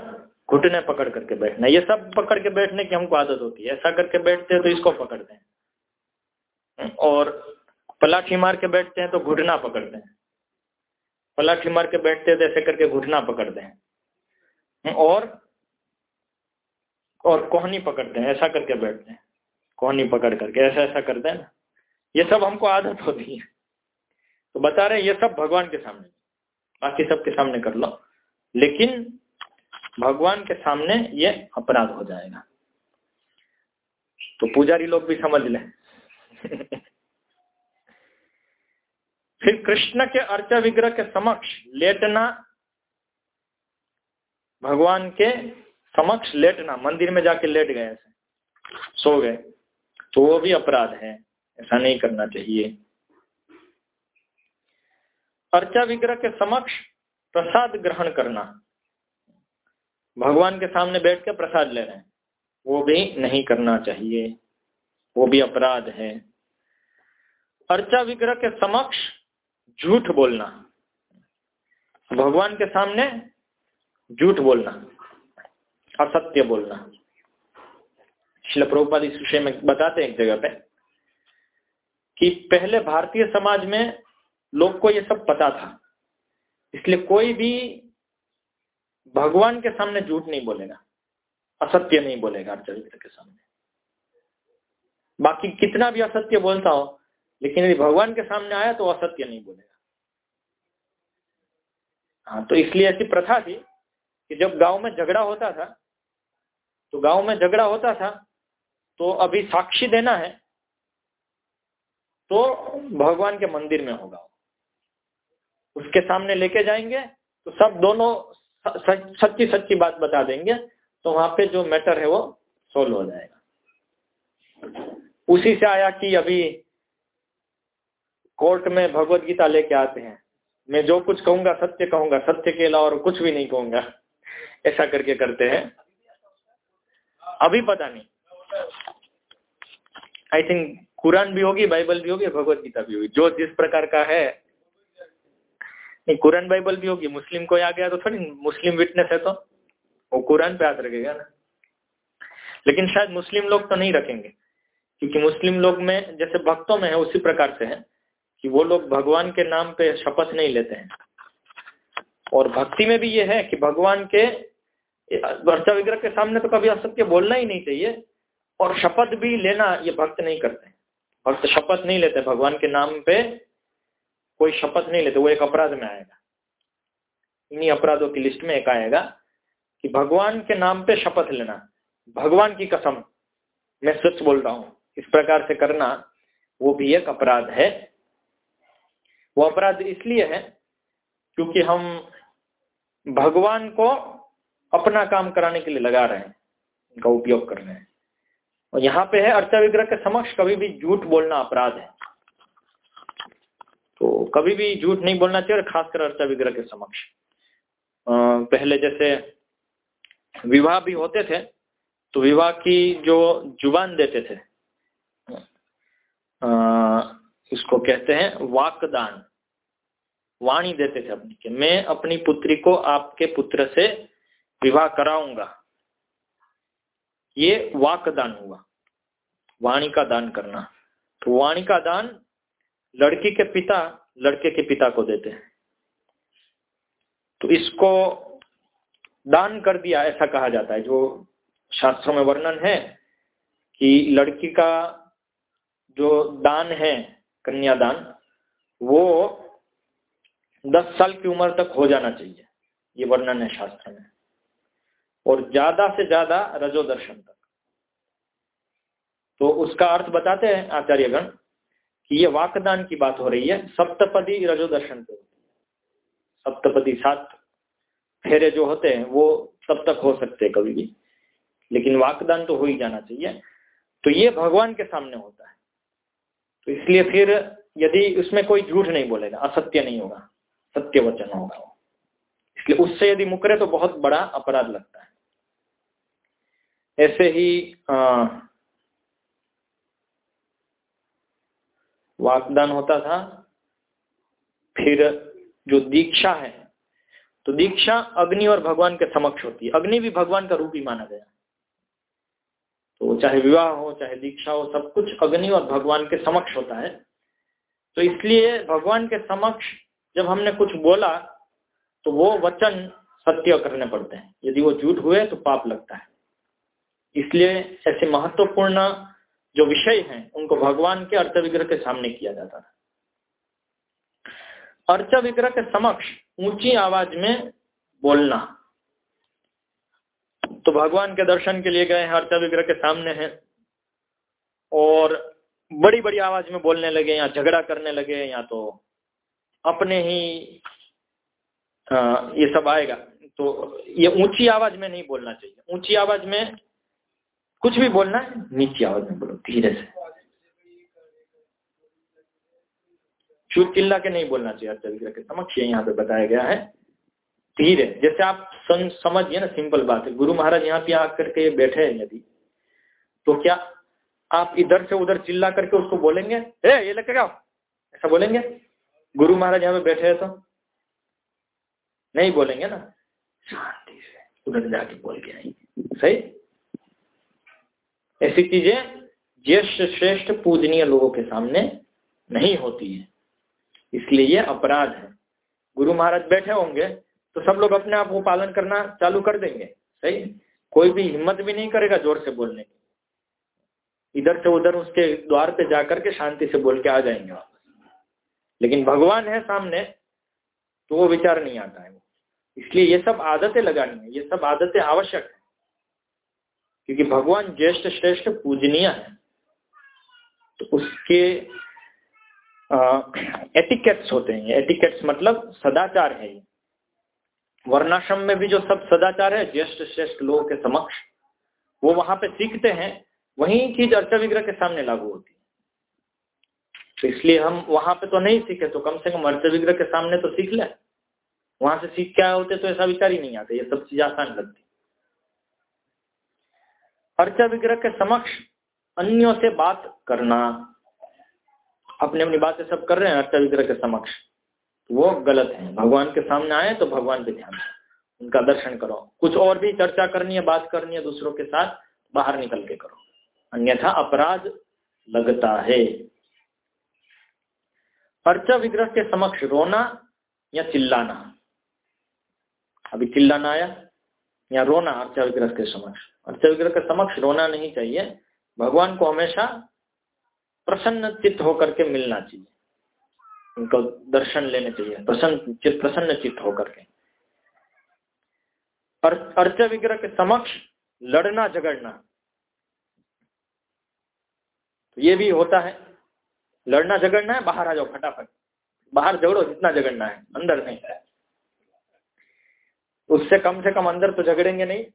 घुटने पकड़ करके बैठना। ये सब पकड़ के बैठने की हमको आदत होती है। ऐसा करके बैठते हैं तो इसको पकड़ते हैं और पलाठी मार के बैठते हैं तो घुटना पकड़ते हैं पलाठी मार के बैठते हैं तो ऐसे करके घुटना पकड़ते हैं और और कोहनी पकड़ते हैं ऐसा करके बैठते हैं। कोहनी पकड़ करके ऐसा ऐसा करते हैं ना। ये सब हमको आदत होती है। तो बता रहे हैं, ये सब भगवान के सामने। बाकी सबके सामने कर लो। लेकिन भगवान के सामने ये अपराध हो जाएगा। तो पुजारी लोग भी समझ लें। फिर कृष्ण के अर्चा विग्रह के समक्ष लेटना, भगवान के समक्ष लेटना, मंदिर में जाके लेट गए सो गए। तो वो भी अपराध है। ऐसा नहीं करना चाहिए। अर्चा विग्रह के समक्ष प्रसाद ग्रहण करना। भगवान के सामने बैठ के प्रसाद ले रहे हैं। वो भी नहीं करना चाहिए। वो भी अपराध है। अर्चा विग्रह के समक्ष झूठ बोलना। भगवान के सामने झूठ बोलना। असत्य बोलना। शिल प्रभुपाद इस विषय में बताते हैं एक जगह पे कि पहले भारतीय समाज में लोग को ये सब पता था। इसलिए कोई भी भगवान के सामने झूठ नहीं बोलेगा, असत्य नहीं बोलेगा चरित्र के सामने। बाकी कितना भी असत्य बोलता हो, लेकिन यदि भगवान के सामने आया तो असत्य नहीं बोलेगा। हाँ तो इसलिए ऐसी प्रथा थी कि जब गाँव में झगड़ा होता था तो गाँव में झगड़ा होता था तो अभी साक्षी देना है तो भगवान के मंदिर में होगा। उसके सामने लेके जाएँगे तो सब दोनों सच्ची सच्ची बात बता देंगे तो वहाँ पे जो मैटर है वो सोल्व हो जाएगा। उसी से आया कि अभी कोर्ट में भगवत गीता लेके आते हैं। मैं जो कुछ कहूँगा, सत्य कहूँगा, सत्य के अलावा और कुछ भी नहीं कहूँगा। ऐसा करके करते हैं। अभी पता नहीं। आई थिंक कुरान भी होगी, बाइबल भी होगी, भगवत गीता भी होगी। जो जिस प्रकार का है नहीं, कुरान बाइबल भी होगी। मुस्लिम को आ गया तो थोड़ी, मुस्लिम विटनेस है तो। वो कुरान पे हाथ रखेगा ना। लेकिन शायद मुस्लिम लोग तो नहीं रखेंगे। क्योंकि मुस्लिम लोग में, जैसे भक्तों में है, उसी प्रकार से है कि वो लोग भगवान के नाम पे शपथ नहीं लेते हैं। और भक्ति में भी ये है कि भगवान के वर्षा विग्रह के सामने तो कभी असत्य बोलना ही नहीं चाहिए। और शपथ भी लेना, ये भक्त नहीं करते। भक्त शपथ नहीं लेते भगवान के नाम पे। कोई शपथ नहीं लेते, वो एक अपराध में आएगा। इन्हीं अपराधों की लिस्ट में एक आएगा कि भगवान के नाम पे शपथ लेना, भगवान की कसम, मैं सच बोल रहा हूँ, इस प्रकार से करना, वो भी एक अपराध है। वो अपराध इसलिए है क्योंकि हम भगवान को अपना काम कराने के लिए लगा रहे हैं उनका उपयोग कर रहे हैं। और यहाँ पे है अर्चा विग्रह के समक्ष कभी भी झूठ बोलना अपराध है। तो कभी भी झूठ नहीं बोलना चाहिए और खासकर अर्चा विग्रह के समक्ष। पहले जैसे विवाह भी होते थे तो विवाह की जो ज़ुबान देते थे आ, इसको कहते हैं वाकदान। वाणी देते थे अपनी के मैं अपनी पुत्री को आपके पुत्र से विवाह कराऊँगा। ये वाकदान हुआ। वाणी का दान करना। तो वाणी का दान लड़की के पिता लड़के के पिता को देते हैं। तो इसको दान कर दिया, ऐसा कहा जाता है। जो शास्त्रों में वर्णन है कि लड़की का जो दान है कन्यादान वो दस साल की उम्र तक हो जाना चाहिए। ये वर्णन है शास्त्र में। और ज़्यादा से ज़्यादा रजो दर्शन तक। तो उसका अर्थ बताते हैं आचार्यगण कि ये वाकदान की बात हो रही है। सप्तपदी रजो दर्शन पे सप्तपदी सात फेरे जो होते हैं वो तब तक हो सकते हैं कभी भी। लेकिन वाकदान तो हो ही जाना चाहिए। तो ये भगवान के सामने होता है। तो इसलिए फिर यदि उसमें कोई झूठ नहीं बोलेगा असत्य नहीं होगा सत्य वचन होगा वो। इसलिए उससे यदि मुकरे तो बहुत बड़ा अपराध लगता है। ऐसे ही आ, वाकदान होता था, फिर जो दीक्षा है तो दीक्षा अग्नि और भगवान के समक्ष होती है। अग्नि भी भगवान का रूप ही माना गया। तो चाहे विवाह हो, चाहे दीक्षा हो, सब कुछ अग्नि और भगवान के समक्ष होता है। तो इसलिए भगवान के समक्ष जब हमने कुछ बोला तो वो वचन सत्य करने पड़ते हैं। यदि वो झूठ हुए तो पाप लगता है। इसलिए ऐसे महत्वपूर्ण जो विषय हैं उनको भगवान के अर्थ विग्रह के सामने किया जाता था। अर्च विग्रह के समक्ष ऊँची आवाज़ में बोलना। तो भगवान के दर्शन के लिए गए हैं अर्चा विग्रह के सामने हैं और बड़ी बड़ी आवाज़ में बोलने लगे या झगड़ा करने लगे या तो अपने ही आ, ये सब आएगा। तो ये ऊँची आवाज़ में नहीं बोलना चाहिए। ऊँची आवाज़ में कुछ भी बोलना है नीचे आवाज़ में बोलो, धीरे से। चूत चिल्ला के नहीं बोलना चाहिए अर्चा विग्रह के समक्ष यहाँ पे बताया गया है। धीरे, जैसे आप समझिए ना सिंपल बात है। गुरु महाराज यहाँ पे आकर के बैठे हैं यदि तो क्या आप इधर से उधर चिल्ला करके उसको बोलेंगे? ए, ये लेके आओ। ऐसा बोलेंगे? गुरु महाराज यहाँ पे बैठे हैं तो? नहीं बोलेंगे ना? शांति से उधर जाके बोल के आएँगे सही? ऐसी चीज़ें ज्येष्ठ श्रेष्ठ पूजनीय लोगों के सामने नहीं होती है। इसलिए ये अपराध है। गुरु महाराज बैठे होंगे तो सब लोग अपने आप को पालन करना चालू कर देंगे। सही? कोई भी हिम्मत भी नहीं करेगा ज़ोर से बोलने की। इधर से उधर उसके द्वार पे जाकर के शांति से बोल के आ जाएँगे वापस। लेकिन भगवान है सामने तो वो विचार नहीं आता है। इसलिए ये सब आदतें लगानी है, ये सब आदतें आवश्यक है। क्योंकि भगवान ज्येष्ठ श्रेष्ठ पूजनीय है। तो उसके एटिकेट्स होते हैं। एटिकेट्स मतलब सदाचार है ये। वर्णाश्रम में भी जो सब सदाचार है, ज्येष्ठ श्रेष्ठ लोगों के समक्ष, वो वहाँ पे सीखते हैं। वही चीज़ अर्चा विग्रह के सामने लागू होती है। तो इसलिए हम वहाँ पे तो नहीं सीखे तो कम से कम अर्चा विग्रह के सामने तो सीख ले। वहाँ से सीख क्या होते तो ऐसा विचार ही नहीं आता। ये सब चीज़ आसान लगती। अर्चा विग्रह के समक्ष अन्यों से बात करना। अपनी अपनी बातें सब कर रहे हैं अर्चा विग्रह के समक्ष। वो गलत है। भगवान के सामने आए तो भगवान पे ध्यान उनका दर्शन करो। कुछ और भी चर्चा करनी है, बात करनी है, दूसरों के साथ बाहर निकल के करो। अन्यथा अपराध लगता है। अर्चा विग्रह के समक्ष रोना या चिल्लाना? अभी चिल्लाना आया। या रोना अर्चा विग्रह के समक्ष। अर्चा विग्रह के समक्ष रोना नहीं चाहिए। भगवान को हमेशा प्रसन्न चित्त होकर के मिलना चाहिए। उनको दर्शन लेने चाहिए। प्रसन्न चित्त प्रसन्न चित्त होकर के। अर्चा विग्रह के समक्ष लड़ना, झगड़ना। तो ये भी होता है। लड़ना, झगड़ना है, बाहर आ जाओ फटाफट। बाहर झगड़ो, जितना झगड़ना है। अंदर नहीं है। उससे कम से कम अंदर तो झगड़ेंगे नहीं।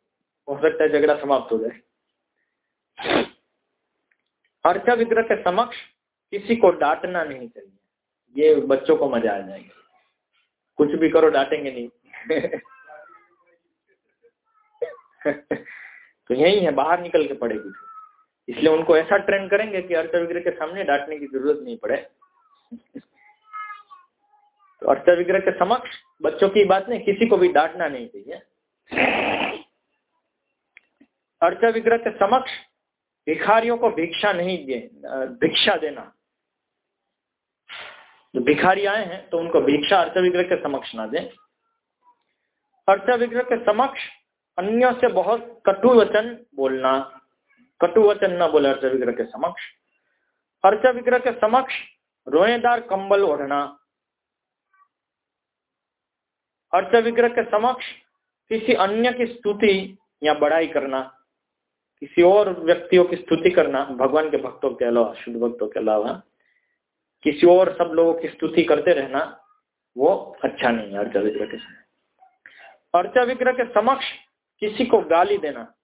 हो सकता है झगड़ा समाप्त हो जाए। अर्चा विग्रह के समक्ष किसी को डांटना नहीं चाहिए। ये बच्चों को मज़ा आ जाएगा। कुछ भी करो, डांटेंगे नहीं। तो यही है, बाहर निकल के पड़ेगी। इसलिए उनको ऐसा ट्रेन करेंगे कि अर्चा विग्रह के सामने डांटने की ज़रूरत नहीं पड़े। तो अर्थ विग्रह के समक्ष बच्चों की बात नहीं, किसी को भी डांटना नहीं चाहिए। अर्थ विग्रह के समक्ष भिखारियों को भिक्षा नहीं दे भिक्षा देना। जो भिखारी आए हैं तो उनको भिक्षा अर्थ विग्रह के समक्ष ना दें। अर्थ विग्रह के समक्ष अन्यों से बहुत कटु वचन बोलना, कटु वचन न बोले अर्थ विग्रह के समक्ष। अर्थ विग्रह के समक्ष रोएदार कंबल ओढ़ना अर्थ विग्रह के समक्ष किसी अन्य की स्तुति या बड़ाई करना, किसी और व्यक्तियों की स्तुति करना, भगवान के भक्तों के अलावा, शुद्ध भक्तों के अलावा, किसी और सब लोगों की स्तुति करते रहना, वो अच्छा नहीं है अर्चा विग्रह के समय। अर्चा विग्रह के समक्ष किसी को गाली देना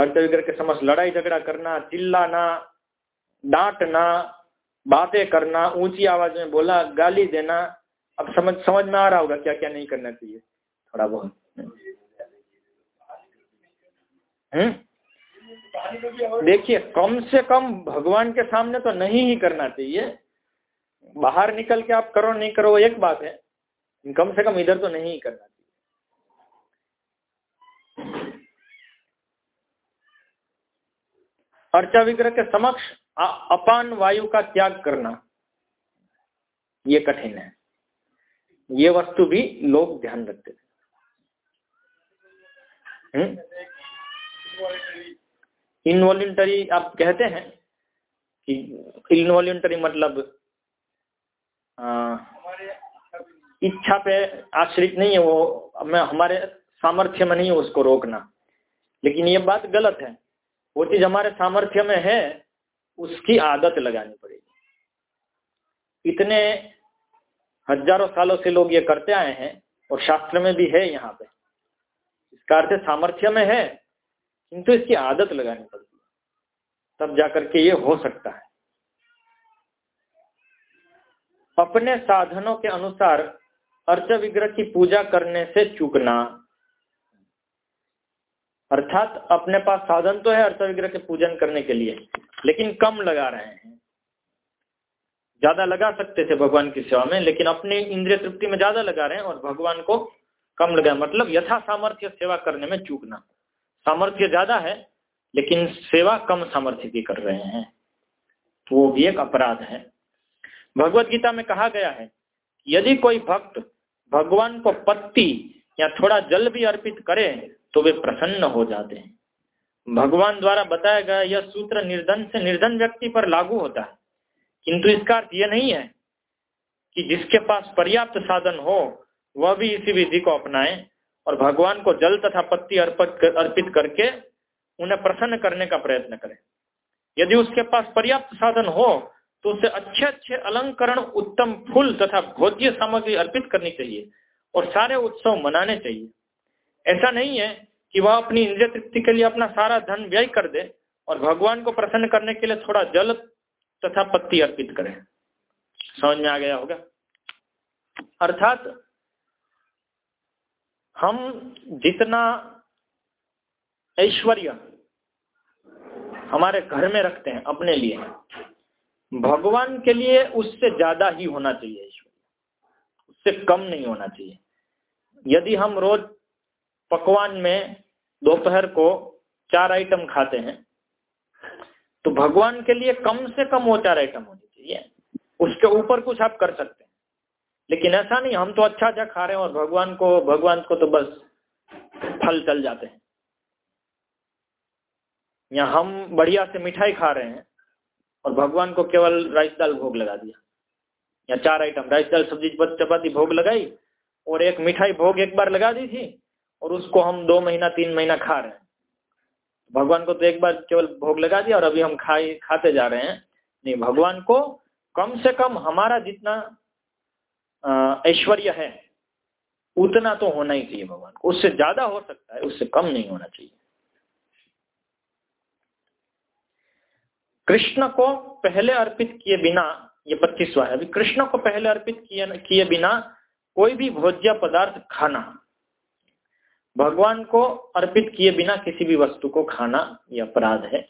अर्चा विग्रह के समक्ष लड़ाई झगड़ा करना, चिल्लाना, डांटना बातें करना, ऊँची आवाज़ में बोला, गाली देना, अब समझ समझ में आ रहा होगा क्या क्या नहीं करना चाहिए। थोड़ा बहुत। हम्म? देखिए, कम से कम भगवान के सामने तो नहीं ही करना चाहिए। बाहर निकल के आप करो, नहीं करो एक बात है। कम से कम इधर तो नहीं ही करना चाहिए। अर्चा विग्रह के समक्ष अपान वायु का त्याग करना। ये कठिन है। ये वस्तु भी लोग ध्यान रखते थे इनवॉल्यूंटरी हम्म? आप कहते हैं कि इनवॉल्यूंटरी मतलब आ, इच्छा पे आश्रित नहीं है वो मैं हमारे सामर्थ्य में नहीं है उसको रोकना। लेकिन ये बात गलत है। वो चीज़ हमारे सामर्थ्य में है उसकी आदत लगानी पड़ेगी। इतने हज़ारों सालों से लोग ये करते आए हैं और शास्त्र में भी है यहाँ पे। इसका अर्थ सामर्थ्य में है, किंतु इसकी आदत लगानी पड़ती है। तब जाकर के ये हो सकता है। अपने साधनों के अनुसार अर्च विग्रह की पूजा करने से चूकना अर्थात अपने पास साधन तो है अर्थ विग्रह के पूजन करने के लिए, लेकिन कम लगा रहे हैं। ज़्यादा लगा सकते थे भगवान की सेवा में, लेकिन अपनी इंद्रिय तृप्ति में ज़्यादा लगा रहे हैं और भगवान को कम लगा मतलब यथा सामर्थ्य सेवा करने में चूकना। सामर्थ्य ज़्यादा है, लेकिन सेवा कम सामर्थ्य की कर रहे हैं। तो वो भी एक अपराध है। भगवत गीता में कहा गया है यदि कोई भक्त भगवान को पत्ती या थोड़ा जल भी अर्पित करे तो वे प्रसन्न हो जाते हैं। भगवान द्वारा बताया गया यह सूत्र निर्धन से निर्धन व्यक्ति पर लागू होता है। किंतु इसका अर्थ यह नहीं है कि जिसके पास पर्याप्त साधन हो, वह भी इसी विधि को अपनाए और भगवान को जल तथा पत्ती अर्पित करके उन्हें प्रसन्न करने का प्रयत्न करे। यदि उसके पास पर्याप्त साधन हो तो उसे अच्छे अच्छे अलंकरण, उत्तम फूल तथा भोज्य सामग्री अर्पित करनी चाहिए। और सारे उत्सव मनाने चाहिए। ऐसा नहीं है कि वह अपनी इंद्रिय तृप्ति के लिए अपना सारा धन व्यय कर दे और भगवान को प्रसन्न करने के लिए थोड़ा जल तथा पत्ती अर्पित करे। समझ में आ गया होगा? अर्थात हम जितना ऐश्वर्य हमारे घर में रखते हैं अपने लिए, भगवान के लिए उससे ज़्यादा ही होना चाहिए ऐश्वर्य। उससे कम नहीं होना चाहिए। यदि हम रोज पकवान में दोपहर को चार आइटम खाते हैं तो भगवान के लिए कम से कम वो चार आइटम होनी चाहिए। उसके ऊपर कुछ आप कर सकते हैं। लेकिन ऐसा नहीं, हम तो अच्छा अच्छा खा रहे हैं और भगवान को भगवान को तो बस फल चल जाते हैं। या हम बढ़िया से मिठाई खा रहे हैं और भगवान को केवल राइस दाल भोग लगा दिया। या चार आइटम राइस दाल, सब्ज़ी चपाती भोग लगाई और एक मिठाई भोग एक बार लगा दी थी और उसको हम दो महीना, तीन महीना खा रहे हैं। भगवान को तो एक बार केवल भोग लगा दिया और अभी हम खाए खाते जा रहे हैं। नहीं, भगवान को कम से कम हमारा जितना ऐश्वर्य है, उतना तो होना ही चाहिए भगवान को। उससे ज़्यादा हो सकता है, उससे कम नहीं होना चाहिए। कृष्ण को पहले अर्पित किए बिना, ये पच्चीसवा है, अभी कृष्ण को पहले अर्पित किए किए बिना कोई भी भोज्य पदार्थ खाना, भगवान को अर्पित किए बिना किसी भी वस्तु को खाना यह अपराध है।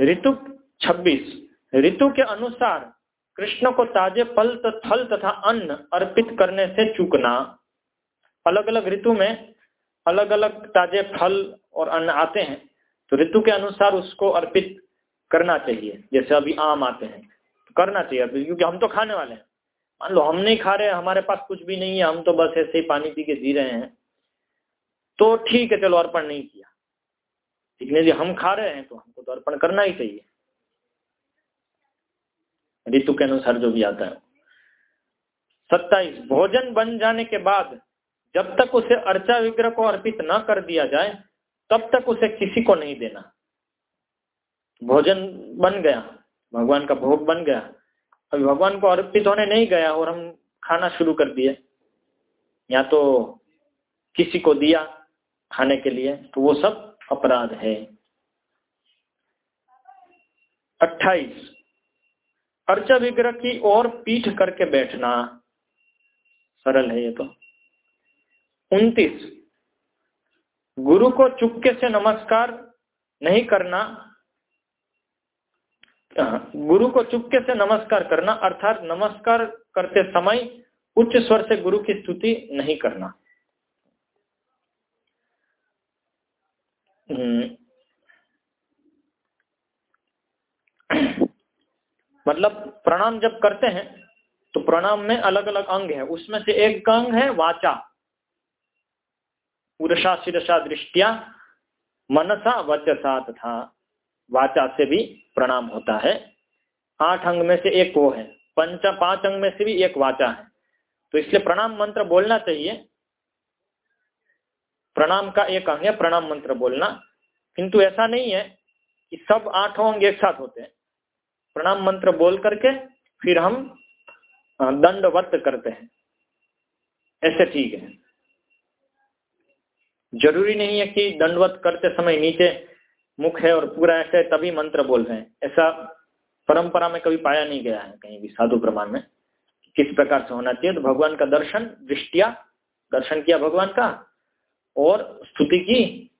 ऋतु 26 ऋतु के अनुसार कृष्ण को ताजे फल फल तथा अन्न अर्पित करने से चूकना। अलग अलग ऋतु में अलग अलग ताजे फल और अन्न आते हैं तो ऋतु के अनुसार उसको अर्पित करना चाहिए, जैसे अभी आम आते हैं तो करना चाहिए क्योंकि हम तो खाने वाले हैं। मान लो, हम नहीं खा रहे हमारे पास कुछ भी नहीं है, हम तो बस ऐसे ही पानी पी के जी रहे हैं। तो ठीक है, चलो अर्पण नहीं किया। ठीक लेकिन यदि हम खा रहे हैं तो हमको तो अर्पण करना ही चाहिए। ऋतु के अनुसार जो भी आता है। सत्ताईस, भोजन बन जाने के बाद जब तक उसे अर्चा विग्रह को अर्पित न कर दिया जाए, तब तक उसे किसी को नहीं देना। भोजन बन गया, भगवान का भोग बन गया। अभी भगवान को अर्पित होने नहीं गया और हम खाना शुरू कर दिए। या तो किसी को दिया खाने के लिए तो वो सब अपराध है। अट्ठाईस। अर्चा विग्रह की ओर पीठ करके बैठना। सरल है ये तो। उन्तीस। गुरु को चुपके से नमस्कार नहीं करना गुरु को चुपके से नमस्कार करना, अर्थात नमस्कार करते समय उच्च स्वर से गुरु की स्तुति नहीं करना। हम्म। मतलब प्रणाम जब करते हैं तो प्रणाम में अलग अलग अंग है। उसमें से एक अंग है वाचा। पुरुषा शिरसा दृष्टिया मनसा वचसा तथा वाचा से भी प्रणाम होता है। आठ अंग में से एक वो है। पंच, पाँच अंग में से भी एक वाचा है। तो इसलिए प्रणाम मंत्र बोलना चाहिए। प्रणाम का एक अंग है, प्रणाम मंत्र बोलना। किंतु ऐसा नहीं है कि सब आठों अंग एक साथ होते हैं। प्रणाम मंत्र बोल करके फिर हम दंडवत करते हैं। ऐसे ठीक है। ज़रूरी नहीं है कि दंडवत करते समय नीचे मुख है और पूरा ऐसे तभी मंत्र बोल रहे हैं। ऐसा परंपरा में कभी पाया नहीं गया है कहीं भी साधु प्रमाण में किस प्रकार से होना चाहिए। तो भगवान का दर्शन, दृष्टिया, दर्शन किया भगवान का और स्तुति की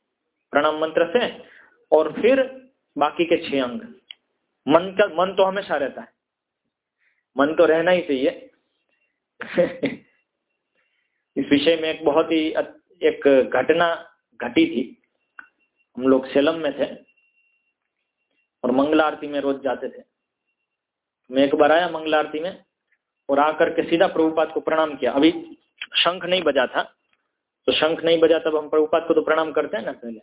प्रणाम मंत्र से और फिर बाकी के छह अंग। मन का, मन तो हमेशा रहता है। मन तो रहना ही चाहिए। इस विषय में एक बहुत ही एक घटना घटी थी। हम लोग सेलम में थे और मंगला आरती में रोज जाते थे। मैं एक बार आया मंगला आरती में और आकर के सीधा प्रभुपाद को प्रणाम किया। अभी शंख नहीं बजा था। तो शंख नहीं बजा तब हम प्रभुपाद को तो प्रणाम करते हैं ना पहले।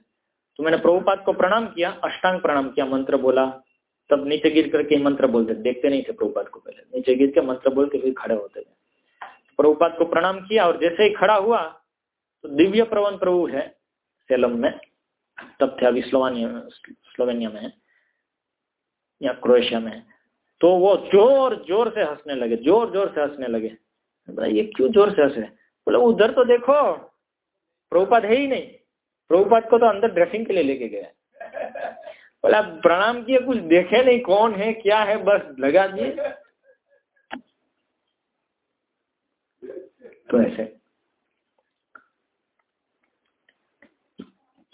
तो मैंने प्रभुपाद को प्रणाम किया, अष्टांग प्रणाम किया, मंत्र बोला। तब नीचे गिर करके मंत्र बोलते देखते नहीं थे प्रभुपाद को पहले। नीचे गिर के मंत्र बोल के फिर खड़े होते थे। प्रभुपाद को प्रणाम किया और जैसे ही खड़ा हुआ तो दिव्य प्रवन प्रभु है सेलम में। तब थे, अभी स्लोवानिया, स्लोवेनिया में या क्रोएशिया में है। तो वो ज़ोर ज़ोर से हंसने लगे, ज़ोर ज़ोर से हंसने लगे। बोला ये क्यों ज़ोर से हंस? रहे बोले, उधर तो देखो, प्रभुपाद है ही नहीं। प्रभुपाद को तो अंदर ड्रेसिंग के लिए लेके गए बोला, प्रणाम किए, कुछ देखे नहीं, कौन है, क्या है, बस लगा दिए। तो ऐसे।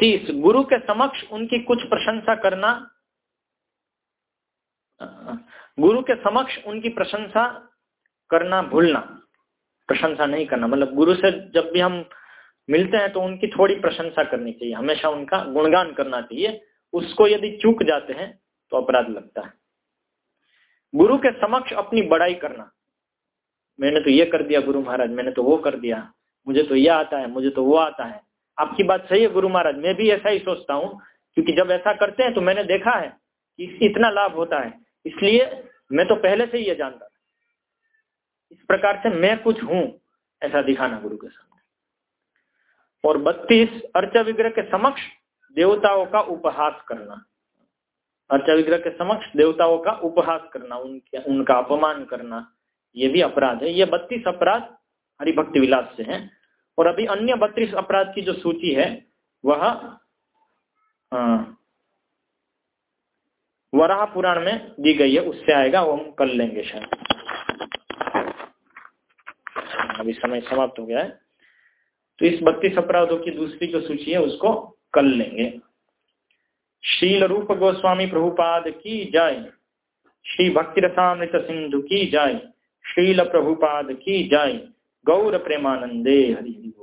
तीस गुरु के समक्ष उनकी कुछ प्रशंसा करना, गुरु के समक्ष उनकी प्रशंसा करना भूलना, प्रशंसा नहीं करना। मतलब गुरु से जब भी हम मिलते हैं तो उनकी थोड़ी प्रशंसा करनी चाहिए। हमेशा उनका गुणगान करना चाहिए। उसको यदि चूक जाते हैं तो अपराध लगता है। गुरु के समक्ष अपनी बड़ाई करना। मैंने तो ये कर दिया गुरु महाराज, मैंने तो वो कर दिया। मुझे तो यह आता है, मुझे तो वो आता है। आपकी बात सही है गुरु महाराज, मैं भी ऐसा ही सोचता हूँ, क्योंकि जब ऐसा करते हैं तो मैंने देखा है कि इतना लाभ होता है। इसलिए मैं तो पहले से ही ये जानता था। इस प्रकार से मैं कुछ हूँ, ऐसा दिखाना गुरु के सामने। और बत्तीस, अर्चा विग्रह के समक्ष देवताओं का उपहास करना। अर्चा विग्रह के समक्ष देवताओं का उपहास करना, उनके, उनका अपमान करना, ये भी अपराध है। ये बत्तीस अपराध हरिभक्ति विलास से हैं। और अभी अन्य बत्तीस अपराध की जो सूची है, वह वराह पुराण में दी गई है, उससे आएगा, वो हम कर लेंगे शायद। अभी समय समाप्त हो गया है। तो इस बत्तीस अपराधों की दूसरी जो सूची है, उसको कर लेंगे। शील रूप गोस्वामी प्रभुपाद की जाय। श्री भक्ति रसामृत सिंधु की जाय। शील प्रभुपाद की जाय। गौर प्रेमानंदे हरि हरि